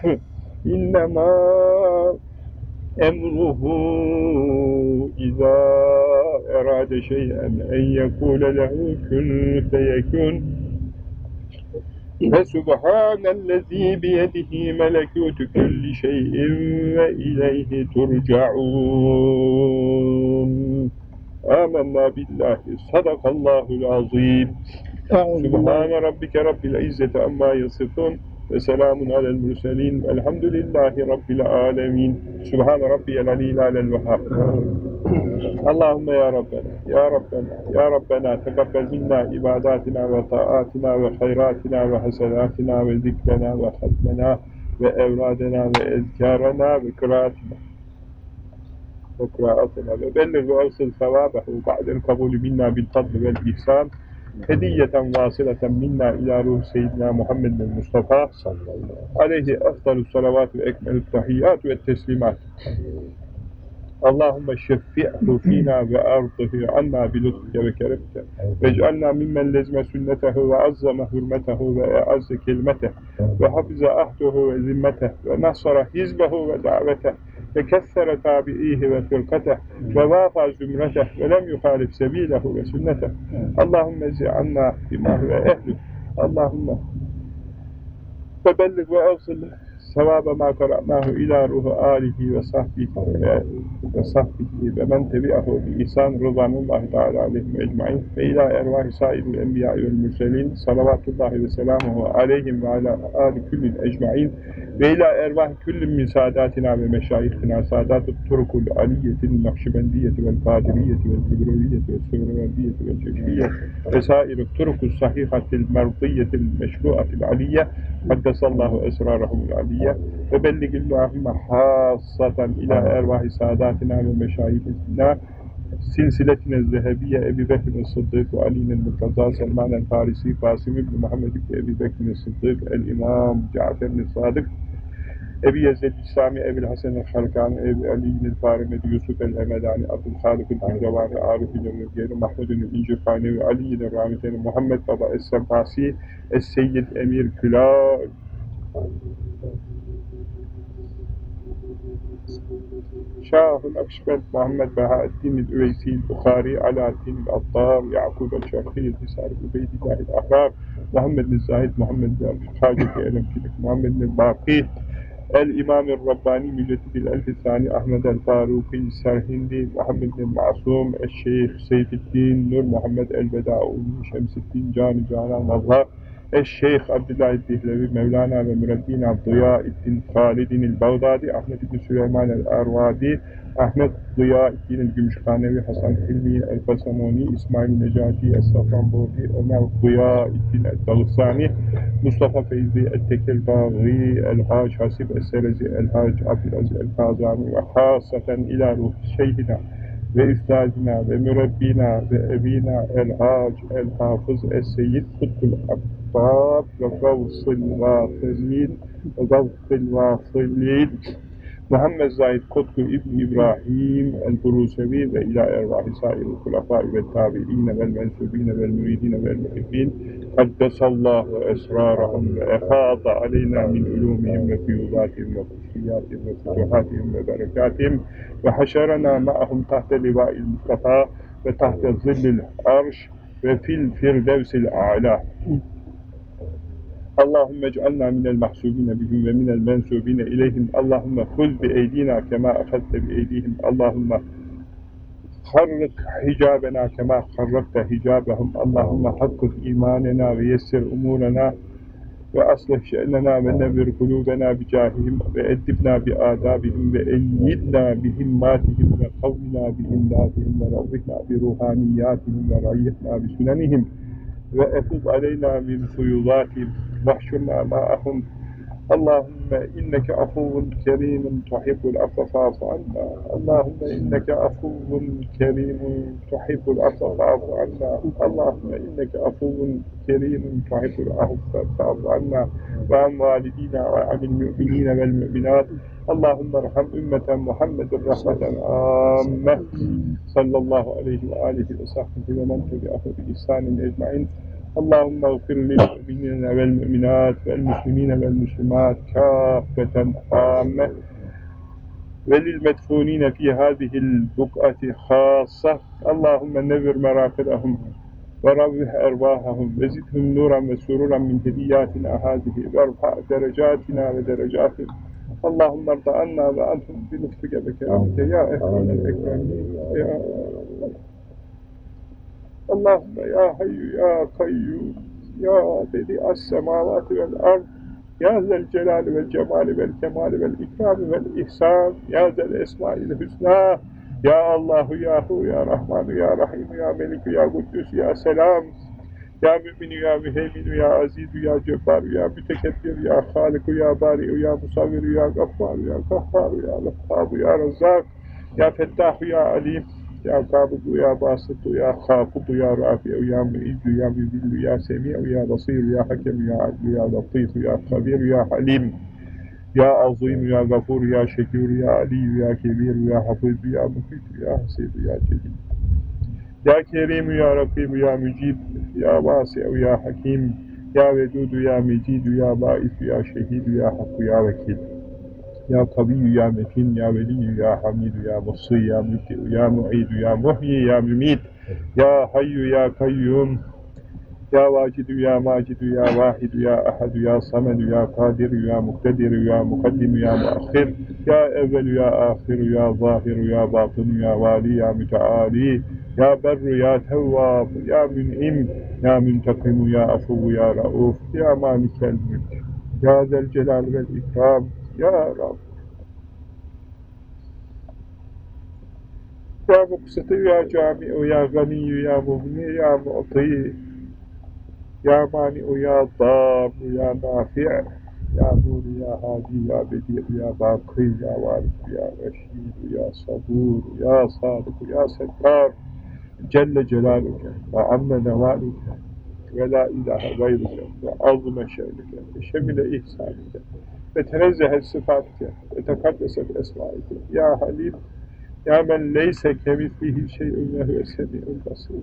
شيء [laughs] إنما أمره إذا أراد شيئا أن يقول له كن فيكون فسبحان الذي بيده ملكوت كل شيء وإليه ترجعون آمنا بالله صدق الله العظيم سبحان ربك رب العزة عما يصفون وسلام على المرسلين والحمد لله رب العالمين. سبحان ربي العلي الأعلى الوهاب. اللهم يا ربنا يا ربنا يا ربنا تقبل منا عباداتنا وطاعاتنا وخيراتنا وحسناتنا وذكرنا وختمنا وأولادنا وإذكارنا وقراءتنا وقراءتنا. وبلغ وأوصل ثوابه بعد القبول منا بالفضل والإحسان. hediyeten vasileten minna ila ruh seyyidina Muhammedin Mustafa aleyhi afdalü salavat ve ekmelü tahiyyat ve teslimat. Allahümme şeffi'hu fina ve ardıhü anna bilutke ve keremke. Vec'alna mimmen lezme sünnetehu ve azzame hürmetehu ve eazze kelimetehu ve hafize ahduhu ve zimmetehu ve nasara hizbehu ve davetehu ve kessere tabi'ihi ve firkatehu ve vafa zümretehu ve lem yuhalif sebilehu ve sünnetehu Allahümme zi'anna bima ve ehlü Allahümme. Ve bellik ve evzilleh sevâbe mâ kara'nâhu ilâ ruhu âlihi ve sahbihi ve, ve sahbihi ve men tebi'ahu bi ihsan rızânullâhi teâlâ aleyhim ecmain ve ilâ ervâhi sâidul enbiyâ vel mürselîn salavatullâhi ve selâmuhu aleyhim ve alâ âli küllin ecmain ve ilâ ervâhi küllin min sâdâtina ve meşâyikhina sâdâtut turukul aliyyetin nakşibendiyeti vel kadiriyeti vel kübreviyeti ve sürevendiyeti ve çeşmiyeti ve sâirut turukus sahihatil merdiyetil meşruatil aliyye haddesallahu esrarahumul aliyye. العلية وبلغ اللهم خاصة إلى أرواح ساداتنا ومشايخنا سلسلتنا الذهبية أبي بكر الصديق وعلي المرتضى سلمان الفارسي قاسم بن محمد بن أبي بكر الصديق الإمام جعفر الصادق أبي يزيد السامي أبي الحسن الخلقان أبي علي الفارمي يوسف الأمداني عبد الخالق الجواني عارف الرجال محمود الإنجفاني وعلي الرامتين محمد بابا السباسي السيد أمير كلاب شاه الأكشبد محمد بهاء الدين الأويسي البخاري علاء الدين الأطار يعقوب الشرقي الحسار عبيد الله الأحرار محمد بن زاهد محمد بن خالد كلك محمد بن الباقي الإمام الرباني مجدد الألف الثاني أحمد الفاروقي السرهندي محمد بن المعصوم الشيخ سيف الدين نور محمد البداوي شمس الدين جان Eşşeyh Abdullah Dihlevi, Mevlana ve Müreddin Abdüya İddin Halidin Bağdadi, Ahmet İbni Süleyman el-Arvadi, Ahmet Ziya İddin Gümüşhanevi, Hasan Hilmi el-Basamoni, İsmail Necati el-Safran Ömer Ziya İddin el-Dalıksani, Mustafa Feyzi el-Tekel El-Hac Hasib el-Serezi, El-Hac Abdülaziz el-Kazani ve hasaten ila ruh şeyhina ve üstadina ve mürebbina ve ebina el-Hac el-Hafız el-Seyyid Kutkul Abdülaziz الأقطاب وغوص الواصلين وغوص الواصلين محمد زايد قطب ابن إبراهيم البروسوي وإلى أرواح سائر الخلفاء والتابعين والمنسوبين والمريدين والمحبين. قدس الله أسرارهم وأفاض علينا من علومهم وفيوضاتهم وخصوصياتهم وفتوحاتهم وبركاتهم. وحشرنا معهم تحت لواء المصطفى وتحت ظل العرش وفي الفردوس الأعلى. Allahümme ec'alna minel mahsubine bihim ve minel mensubine ileyhim. Allahümme huz bi eydina kema ahazte bi eydihim. Allahümme harrik hicabena kema harrakta hicabahum. Allahümme hakkız imanena ve yessir umurena ve aslih şe'nena ve nevir kulubena bi cahihim ve eddibna bi adabihim ve eyyidna bi himmatihim ve kavmina bi imdatihim ve ravvihna bi ruhaniyatihim ve rayyihna bi sünenihim وأفض علينا من فيوضات واحشرنا معهم اللهم إنك عفو كريم تحب العفو عنا. اللهم إنك عفو كريم تحب العفو عنا. اللهم إنك عفو كريم تحب العفو عنا. وعن والدينا وعن المؤمنين والمؤمنات اللهم ارحم أمة محمد رحمة عامة. صلى الله عليه وآله وصحبه ومن تبعه بإحسان أجمعين. اللهم اغفر للمؤمنين والمؤمنات والمسلمين والمسلمات كافة عامة. وللمدفونين في هذه البقعة خاصة. اللهم نور مرافقهم وروح أرواحهم. وزدهم نورا وسرورا من هدياتنا. هذه وارفع درجاتنا ودرجاتهم. اللهم ارض عنا وعنهم بلطفك بكرامك يا أكرم الأكرمين يا اللهم يا حي يا قيوم يا بديع السماوات والأرض يا ذا الجلال والجمال والكمال والإكرام والإحسان يا ذا الأسماء الحسنى يا الله يا هو يا رحمن يا رحيم يا ملك يا قدوس يا سلام ya müminü, ya müheyminü, ya azizü, ya cebbaru, ya mütekebbir, ya haliku, ya bari'u, ya musavviru, ya gaffaru, ya gaffaru, ya lattabu, ya razzak, ya fettahu, ya alim, ya kabudu, ya basitu, ya hakudu, ya rafi'u, ya müizzu, ya müzillu, ya semi'u, ya basiru, ya hakemu, ya adlu, ya latifu, ya habiru, ya halim. Ya azim, ya gafur, ya şekür, ya aliyyü, ya kebir, ya hafız, ya muhid, ya hasid, ya celil. Ya Kerim Ya Rakim Ya Mücib Ya Vasiu Ya Hakim Ya Vedudu Ya Mecidu Ya Baisu Ya Şehidu Ya Hakku Ya Vekil. Ya Kaviyyü Ya Metin Ya Veliyyü Ya Hamidu Ya Musi Ya Mübdi'u Ya Mu'idu Ya Muhyi Ya Mümid Ya Hayyu Ya Kayyum. Ya vacidu ya macidu ya vahidu ya ahadu ya samedu ya kadiru ya muktediru ya mukaddimu ya muakhir. Ya evvelu ya ahiru ya zahiru ya batinu ya vali ya müteali. Ya berru ya tevvab ya mün'im ya müntakimu ya afuvu ya rauf Ya malikel mülk Ya zel celal vel ikram Ya Rab. Ya muksatı ya cami'u ya ganiyü ya muhni ya mu'ti. Ya Mani'u ya Damu ya Nafi' Ya Nuri ya Hadi ya Bedi'u ya Bakı ya Varif ya Reşid ya Sabur ya Sadık ya Settar. Celle Celaluke ve amme nevalike ve la ilahe gayrike ve azme şerlike ve şemile ihsanike ve tenezzehe sıfatike ve tekaddeset esmaike ya halim ya men leyse kemiflihi şey'ün ve huve semi'ün basir.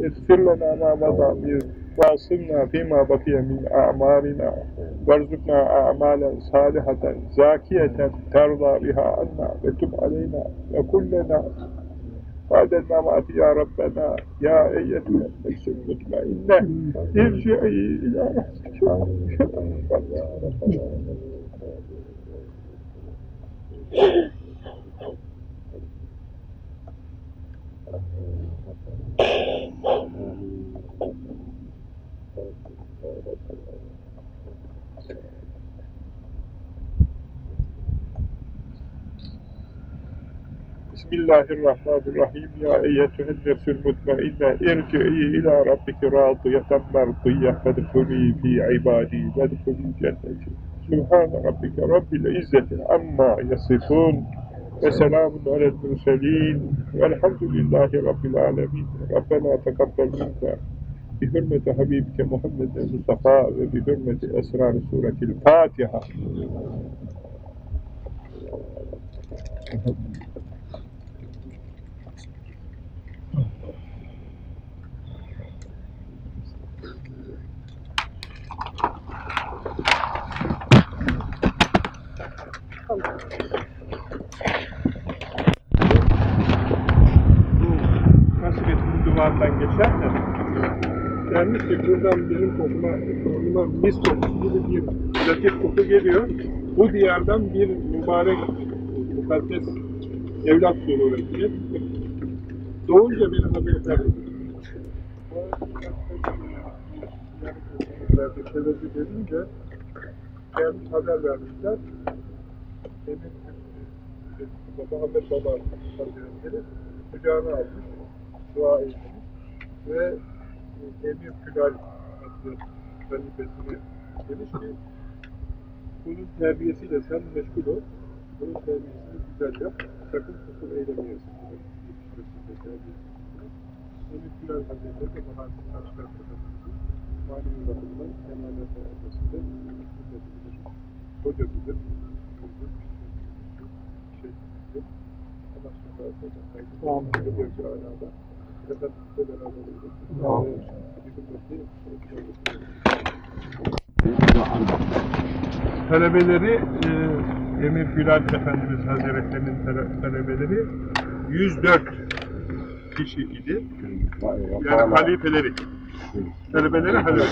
اغفر لنا ما مضى من وأصلنا فيما بقي من أعمالنا. وارزقنا أعمالا صالحة زاكية ترضى بها عنا وتب علينا وكلنا بعد الممات يا ربنا. يا أيتها النفس المطمئنة ارجعي إلى ربك بسم الله الرحمن الرحيم. يا أيتها النفس المطمئنة ارجعي إلى ربك راضية مرضية فادخلي في عبادي وادخلي جنتي سبحان ربك رب العزة عما يصفون. وسلام على المرسلين والحمد لله رب العالمين. ربنا تقبل منا بحرمة حبيبك محمد المصطفى وبحرمة أسرار سورة الفاتحة. Nasıl bir denmiş ki buradan bizim kokuma, kokuma mis kokusu gibi bir latif koku geliyor. Bu diyardan bir mübarek, mukaddes evlat doğuyor diye. Doğunca beni haber verdi. Sebebi denince gelmiş haber vermişler. Benim e, Muhammed Baba Hazretleri kucağına almış, dua etmiş ve e, Emir Külal adlı halifesine demiş ki bunun terbiyesiyle sen meşgul ol, bunun terbiyesini güzel yap, sakın kusur eylemeyesin. demiş. Yetişmesinde terbiyesini. Emir Külal Hazretleri de Bahattin Taşlar Kudası'nın manevi bakımdan emanet arasında hocasıdır. Şeyhimizdir. Allah şefaat eder. Amin. Gökçe alada. Efendimizle beraber olsun. Amin. Talebeleri e, Emir Bilal Efendimiz Hazretlerinin tale- talebeleri 104 kişi idi. Yani halifeleri. Talebeleri halife.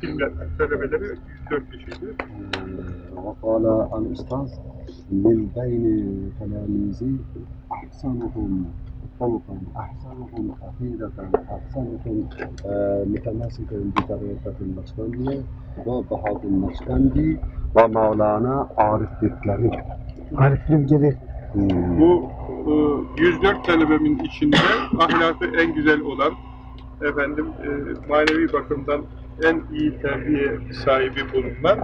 Kimler? Talebeleri 104 kişiydi. وقال الأستاذ من بين تلاميذي أحسنهم خلقا أحسنهم عقيدة أحسنهم آه، متمسكا بطريقة النقشبندية وبهاء النقشبندي ومولانا عارف Dikleri. Arif Bilgili. Hmm. Bu e, 104 talebemin içinde ahlakı en güzel olan, efendim e, manevi bakımdan en iyi terbiye sahibi bulunan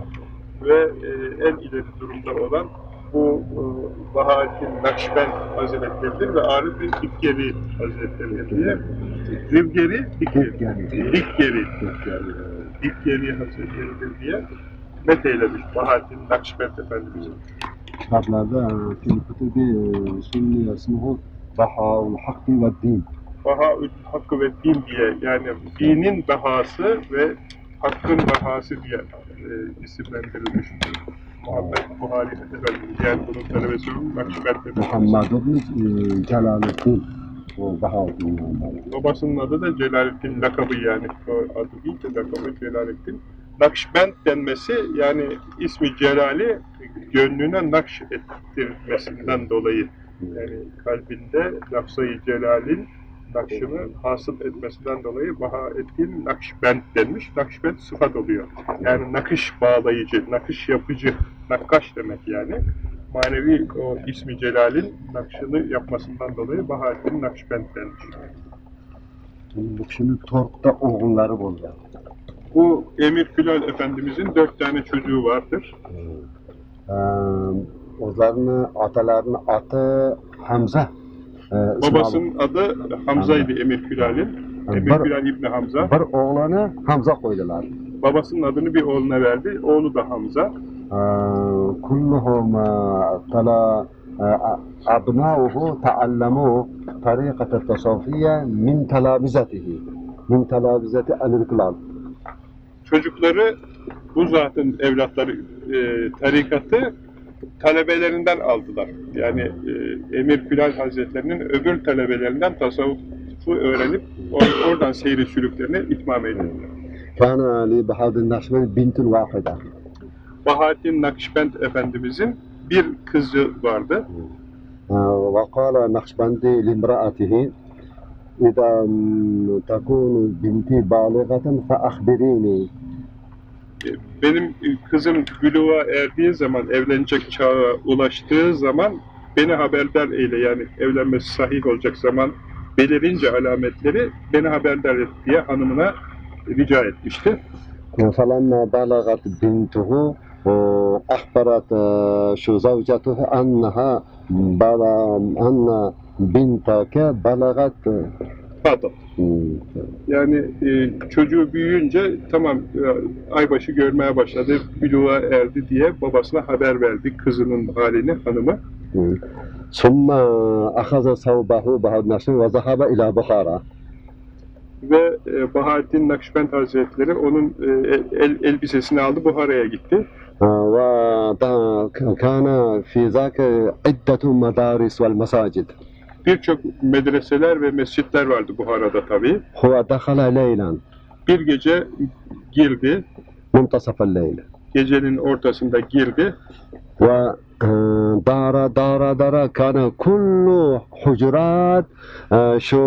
ve e, en ileri durumda olan bu e, Bahattin Nakşibend Hazretleri'dir ve Arif bin Dikgeri Hazretleri diye. Rivgeri, Dikgeri, Dikgeri, Dikgeri Hazretleri'dir diye metheylemiş Bahattin Nakşibend Efendimiz'in. Kitaplarda e, fil kutubi e, sünni esmuhu Baha'ul Hakkı ve Din. Baha'ul Hakkı ve Din diye yani dinin bahası ve hakkın bahası diye e, isimlendirilmiştir. Muhammed Buhari Efendim diğer bunun talebesi Akşiber Tepe. Muhammed İbni e, Celaleddin Babasının adı da Celaleddin lakabı yani. O adı değil de lakabı Celaleddin. Nakşibend denmesi yani ismi Celali gönlüne nakş ettirmesinden dolayı yani kalbinde lafzayı celalin nakşını hasıl etmesinden dolayı Bahaettin Nakşibend denmiş. Nakşibend sıfat oluyor. Yani nakış bağlayıcı, nakış yapıcı, nakkaş demek yani. Manevi o ismi Celal'in nakşını yapmasından dolayı Bahaettin Nakşibend denmiş. Bu kişinin Tork'ta oğulları buldu. Bu Emir Külal Efendimizin dört tane çocuğu vardır. Ee, Onların atalarının adı Hamza. Ee, Babasının adı Hamza'ydı Emir Külal'in. Emir Bir- Külal İbni Hamza. Bir oğlanı Hamza koydular. Babasının adını bir oğluna verdi. Oğlu da Hamza. Ee, kulluhum tala e, abnauhu ta'allamu tariqata tasavvufiyye min talabizatihi. Min talabizati Emir Kılal. Çocukları bu zatın evlatları e, tarikatı talebelerinden aldılar. Yani e, Emir Külal Hazretlerinin öbür talebelerinden tasavvufu öğrenip or oradan seyri sülüklerine itmam edildiler. Kana Ali Bahaddin Nakşibend bintun vahida. Bahaddin Nakşibend Efendimizin bir kızı vardı. Ve kâle Nakşibendi limraatihi İzâ takûnu binti bâligatan fe ahbirîni Benim e, kızım büluğa erdiği zaman, evlenecek çağa ulaştığı zaman beni haberdar eyle. Yani evlenmesi sahih olacak zaman belirince alametleri beni haberdar et diye hanımına rica etmişti. فلما بلغت بنته أخبرت آه، شو زوجته أنها بل- أن بنتك بلغت Pardon. Yani e, çocuğu büyüyünce tamam e, aybaşı görmeye başladı, büluğa erdi diye babasına haber verdi kızının halini hanımı. ثم أخذ ثوبه بعد نفسه وذهب إلى بخارى Ve e, Bahattin Nakşibend Hazretleri onun e, el, elbisesini aldı Buhara'ya gitti. وكان في ذاك عدة مدارس والمساجد Birçok medreseler ve mescitler vardı Buhara'da tabii. Huve dehala leylan. Bir gece girdi. Muntasafel leyle. Gecenin ortasında girdi. Ve e, dara dara dara kana kullu hucurat e, şu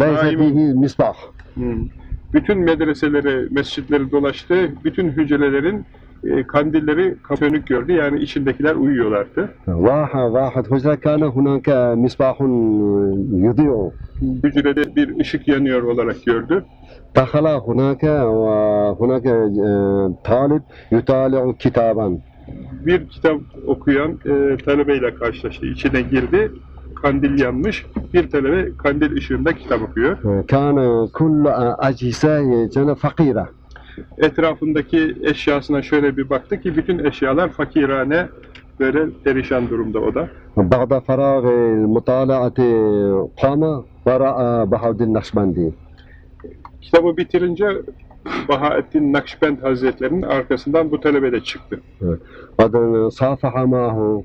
leyse misbah. Hmm. Bütün medreseleri, mescitleri dolaştı. Bütün hücrelerin e, kandilleri kapönük gördü. Yani içindekiler uyuyorlardı. Vaha vahat hocra kana hunaka misbahun e, yudiyo. Hücrede bir ışık yanıyor olarak gördü. Dakhala hunaka ve hunaka e, talib yutali'u kitaban. Bir kitap okuyan e, talebeyle karşılaştı. İçine girdi kandil yanmış. Bir talebe kandil ışığında kitap okuyor. Kana kullu acisa fakira. Etrafındaki eşyasına şöyle bir baktı ki bütün eşyalar fakirane böyle perişan durumda o da. Ba'da ferag mutalaati kama vara'a e, Bahaddin Nakşbendi. Kitabı bitirince Bahaddin Nakşbend Hazretlerinin arkasından bu talebe de çıktı. Evet. Adını safaha mahu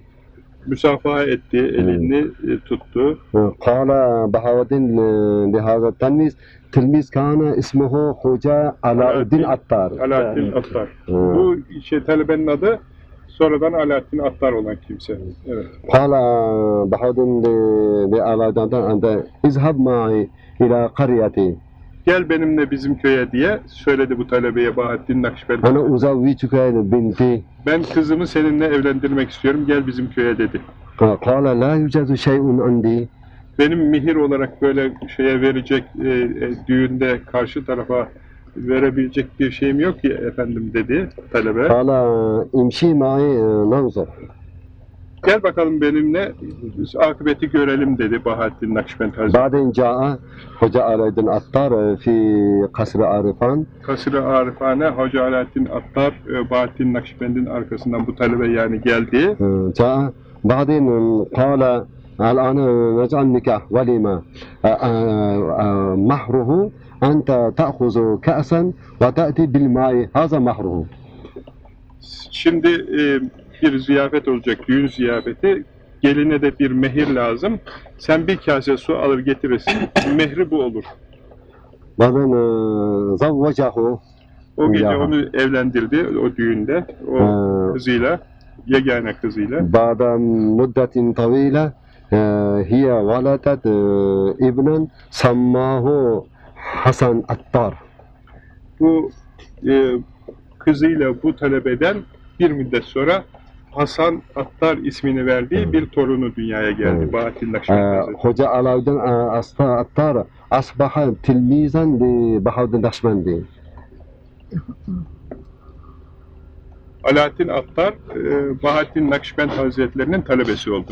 müsafaha etti, elini e, tuttu. Kâle Bahavuddin e, lihâzâ tenviz, Tilmiz Kâne ismihu Hoca Alaaddin Attar. Alaaddin Attar. Bu şey, talebenin adı sonradan Alaaddin Attar olan kimse. Evet. Kâle Bahavuddin li Alaaddin Attar, İzhab ma'i ila kariyeti gel benimle bizim köye diye söyledi bu talebeye Bahattin Nakşibendi. Ana uzavvitükâne binti. Ben kızımı seninle evlendirmek istiyorum gel bizim köye dedi. Kâle la yücezu şey'un indi. Benim mihir olarak böyle şeye verecek e, e, düğünde karşı tarafa verebilecek bir şeyim yok ki efendim dedi talebe. Kâle imşî mâi e, navzar. Gel bakalım benimle akıbeti görelim dedi Bahattin Nakşibend Hazretleri. بعدين جاء خوجة علاء الدين عطار في قصر عارفان Kasır-ı Arifane Hoca Alaaddin Attar e, Bahattin Nakşibend'in arkasından bu talebe yani geldi. جاء بعدين قال الآن نجعل نكاح وليمة مهره أنت تأخذ كأسا وتأتي بالماء هذا مهره Şimdi e, bir ziyafet olacak, düğün ziyafeti. Geline de bir mehir lazım. Sen bir kase su alır getirirsin, mehri bu olur. Bazen zavvacahu. O gece onu evlendirdi o düğünde, o kızıyla, yegane kızıyla. Baden muddetin tavile hiye valetet ibnen sammahu Hasan Attar. Bu e, kızıyla bu talebeden bir müddet sonra Hasan Attar ismini verdiği bir torunu dünyaya geldi. Evet. Bahattin Nakşi. Ee, Hoca Alaüddin e, Asfa Attar asbaha tilmizan li Bahaüddin Nakşibendi. Alaaddin Attar e, Bahattin Nakşibend Hazretlerinin talebesi oldu.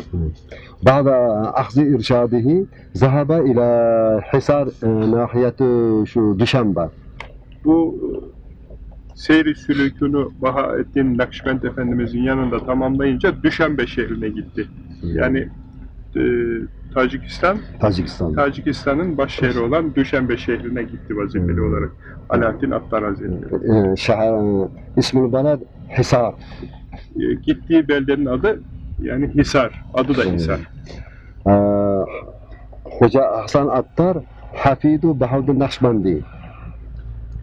Ba'da ahzi irşadihi zahaba ila Hisar e, nahiyeti şu Düşenba. Bu seyri sülükünü Bahaettin Nakşibend Efendimizin yanında tamamlayınca Düşenbe şehrine gitti. Yani e, Tacikistan Tacikistan Tacikistan'ın baş şehri olan Düşenbe şehrine gitti vazifeli hmm. olarak. Alaaddin Attar Hazretleri. Ee, şahar e, bana Hisar. E, gittiği beldenin adı yani Hisar. Adı da Hisar. E, Hoca Hasan Attar Hafidu Bahadır Nakşibendi.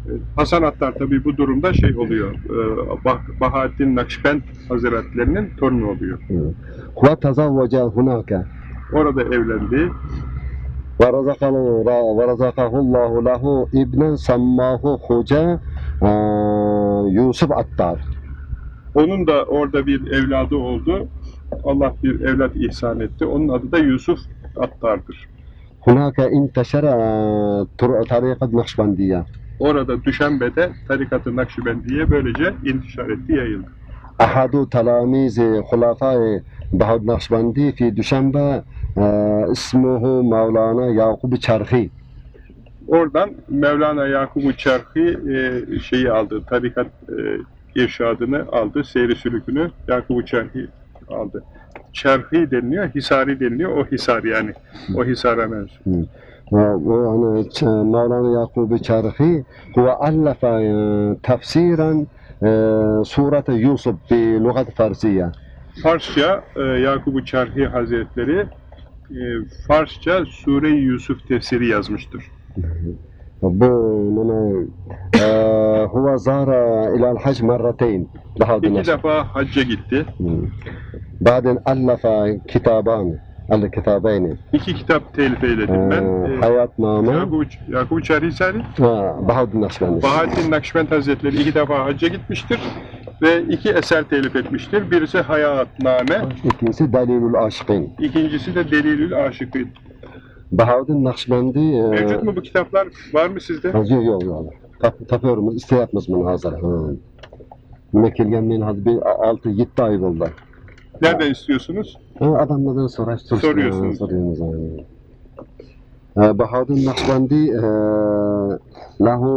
E, Hasan Attar tabii bu durumda şey oluyor. E, bah Bahattin Nakşibend Hazretlerinin torunu oluyor. Ve tezavvaca hunaka. Orada evlendi. Ve razakahullahu lahu ibnen sammahu hoca e, Yusuf Attar. Onun da orada bir evladı oldu. Allah bir evlat ihsan etti. Onun adı da Yusuf Attar'dır. Hunaka inteşere tarikat nakşibendiye orada Düşenbe'de tarikat-ı Nakşibendiye böylece intişar etti, yayıldı. Ahadu talamizi hulafai Bahad Nakşibendi fi Düşenbe e, ismuhu Mevlana Yakub-ı Çarhi. Oradan Mevlana Yakub-ı Çerhi e, şeyi aldı, tarikat e, irşadını aldı, seyri sülükünü Yakub-ı Çerhi aldı. Çerhi deniliyor, Hisari deniliyor, o Hisar yani, o Hisar'a mensup bu hani Mevlana Yakubi Kerhi huve allafa e, tefsiren e, sureti Yusuf bi lugat Farsiye. Farsça e, Yakubu Kerhi Hazretleri Farsça sure Yusuf tefsiri yazmıştır. bu yani, e, huve zahra ilal hac merrateyn. Daha defa hacca gitti. Hmm. Baden allafa kitaban. El kitabeyni. İki kitap telif eyledim ee, ben. Ee, Hayatname. Yakup, Yakup Çarhisari. Ha, Bahaddin Nakşibend. Bahaddin Nakşibend Hazretleri iki defa hacca gitmiştir ve iki eser telif etmiştir. Birisi Hayatname. İkincisi Delilül Aşıkın. İkincisi de Delilül Aşıkın. Bahaddin Nakşibendi... E, Mevcut mu bu kitaplar? Var mı sizde? Yok yok yok. Tap, tapıyoruz, isteyatmız bunu hazır. Hı. Mekilgen bir 6-7 ay oldu. Nereden istiyorsunuz? Ha, Odamlardan so'rashtirib Soruyorsunuz. so'raymiz. Bahodir Naqshbandi e, lahu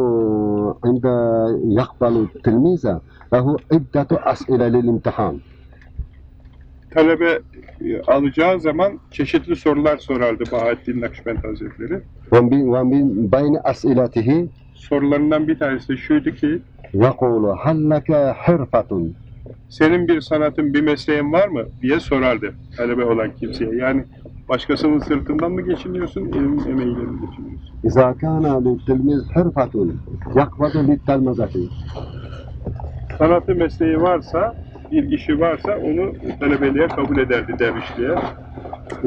inda yaqbalu tilmiza lahu iddatu as'ila lil imtihan. Talebe e, alacağı zaman çeşitli sorular sorardı Bahattin Nakşibend Hazretleri. ومن ومن بين أسئلته Sorularından bir tanesi de şuydu ki, يقول هل لك حرفة senin bir sanatın, bir mesleğin var mı diye sorardı talebe olan kimseye. Yani başkasının sırtından mı geçiniyorsun, elin emeğiyle mi geçiniyorsun? إذا كان للتلميذ حرفة يقبض للتلمذة Sanatı mesleği varsa, bir işi varsa onu talebeliğe kabul ederdi dervişliğe.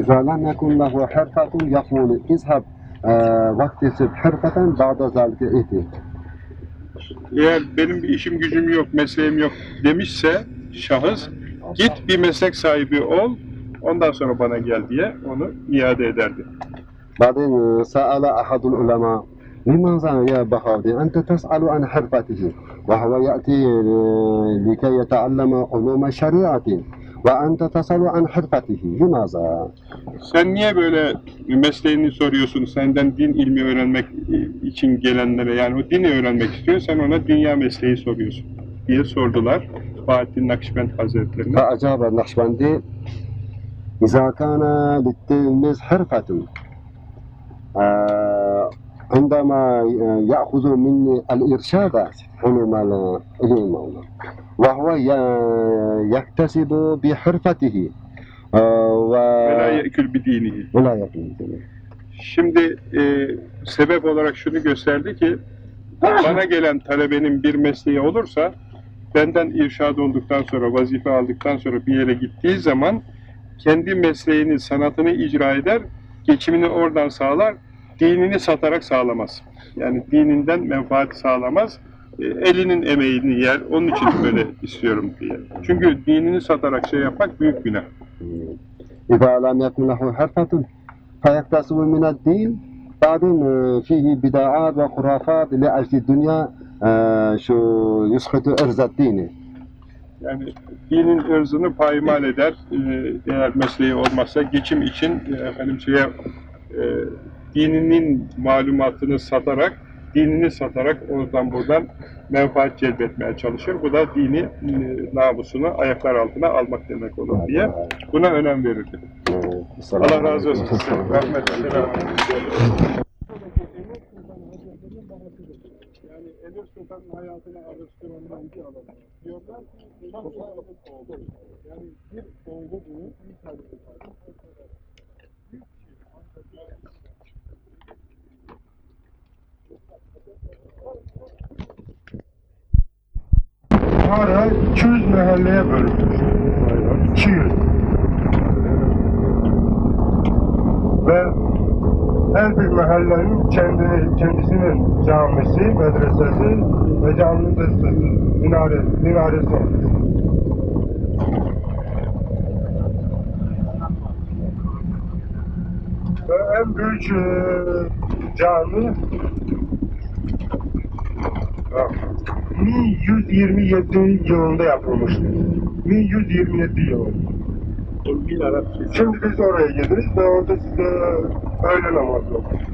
إذا لم يكن له حرفة يقول اذهب آه، واكتسب حرفة بعد ذلك ائتي Eğer benim bir işim gücüm yok, mesleğim yok demişse şahıs git bir meslek sahibi ol, ondan sonra bana gel diye onu iade ederdi. بعدين آه، سأل أحد العلماء لماذا يا بخاودي أنت تسأل عن حرفته وهو يأتي آه، لكي يتعلم علوم الشريعة ve en tetesalu an hırfetihi. Limaza. Sen niye böyle mesleğini soruyorsun, senden din ilmi öğrenmek için gelenlere, yani o dini öğrenmek istiyor, sen ona dünya mesleği soruyorsun diye sordular. Fatih Nakşibend Hazretleri'ne. Fe acabe Nakşibendi İzâ kâne littilmiz hırfetun. Ee, عندما يأخذ مني الإرشاد علوم العلم وهو ي- يكتسب بحرفته آه، Ve la و- yekül bidinihi. ولا يكون Şimdi e, sebep olarak şunu gösterdi ki bana gelen talebenin bir mesleği olursa benden irşad olduktan sonra, vazife aldıktan sonra bir yere gittiği zaman kendi mesleğini, sanatını icra eder, geçimini oradan sağlar, dinini satarak sağlamaz. Yani dininden menfaat sağlamaz, e, elinin emeğini yer, onun için böyle istiyorum diye. Çünkü dinini satarak şey yapmak büyük günah. إذا لم يكن له حرفة فيكتسب من الدين بعدين آه، فيه بدعات وخرافات لأجل الدنيا آه، شو يسقط إرز الدين Yani dinin ırzını paymal eder. Ee, eğer mesleği olmazsa geçim için e, efendim şeye e, dininin malumatını satarak dinini satarak oradan buradan menfaat celbetmeye çalışır. Bu da dini e, namusunu ayaklar altına almak demek olur diye buna önem verirdi. Allah razı olsun. Rahmet Yani Emir Sultan'ın hayatını oldu. Yani bir bunu bir tarifi Mağara 200 mahalleye bölünmüş. 200. Ve her bir mahallenin kendi, kendisinin camisi, medresesi ve caminin de minare, minaresi olmuş. Ve en büyük e, cami 1127 yılında yapılmıştır. 1127 yılı. Bil Arapça. Şimdi biz oraya gideriz ve orada size öğle namazı okuruz.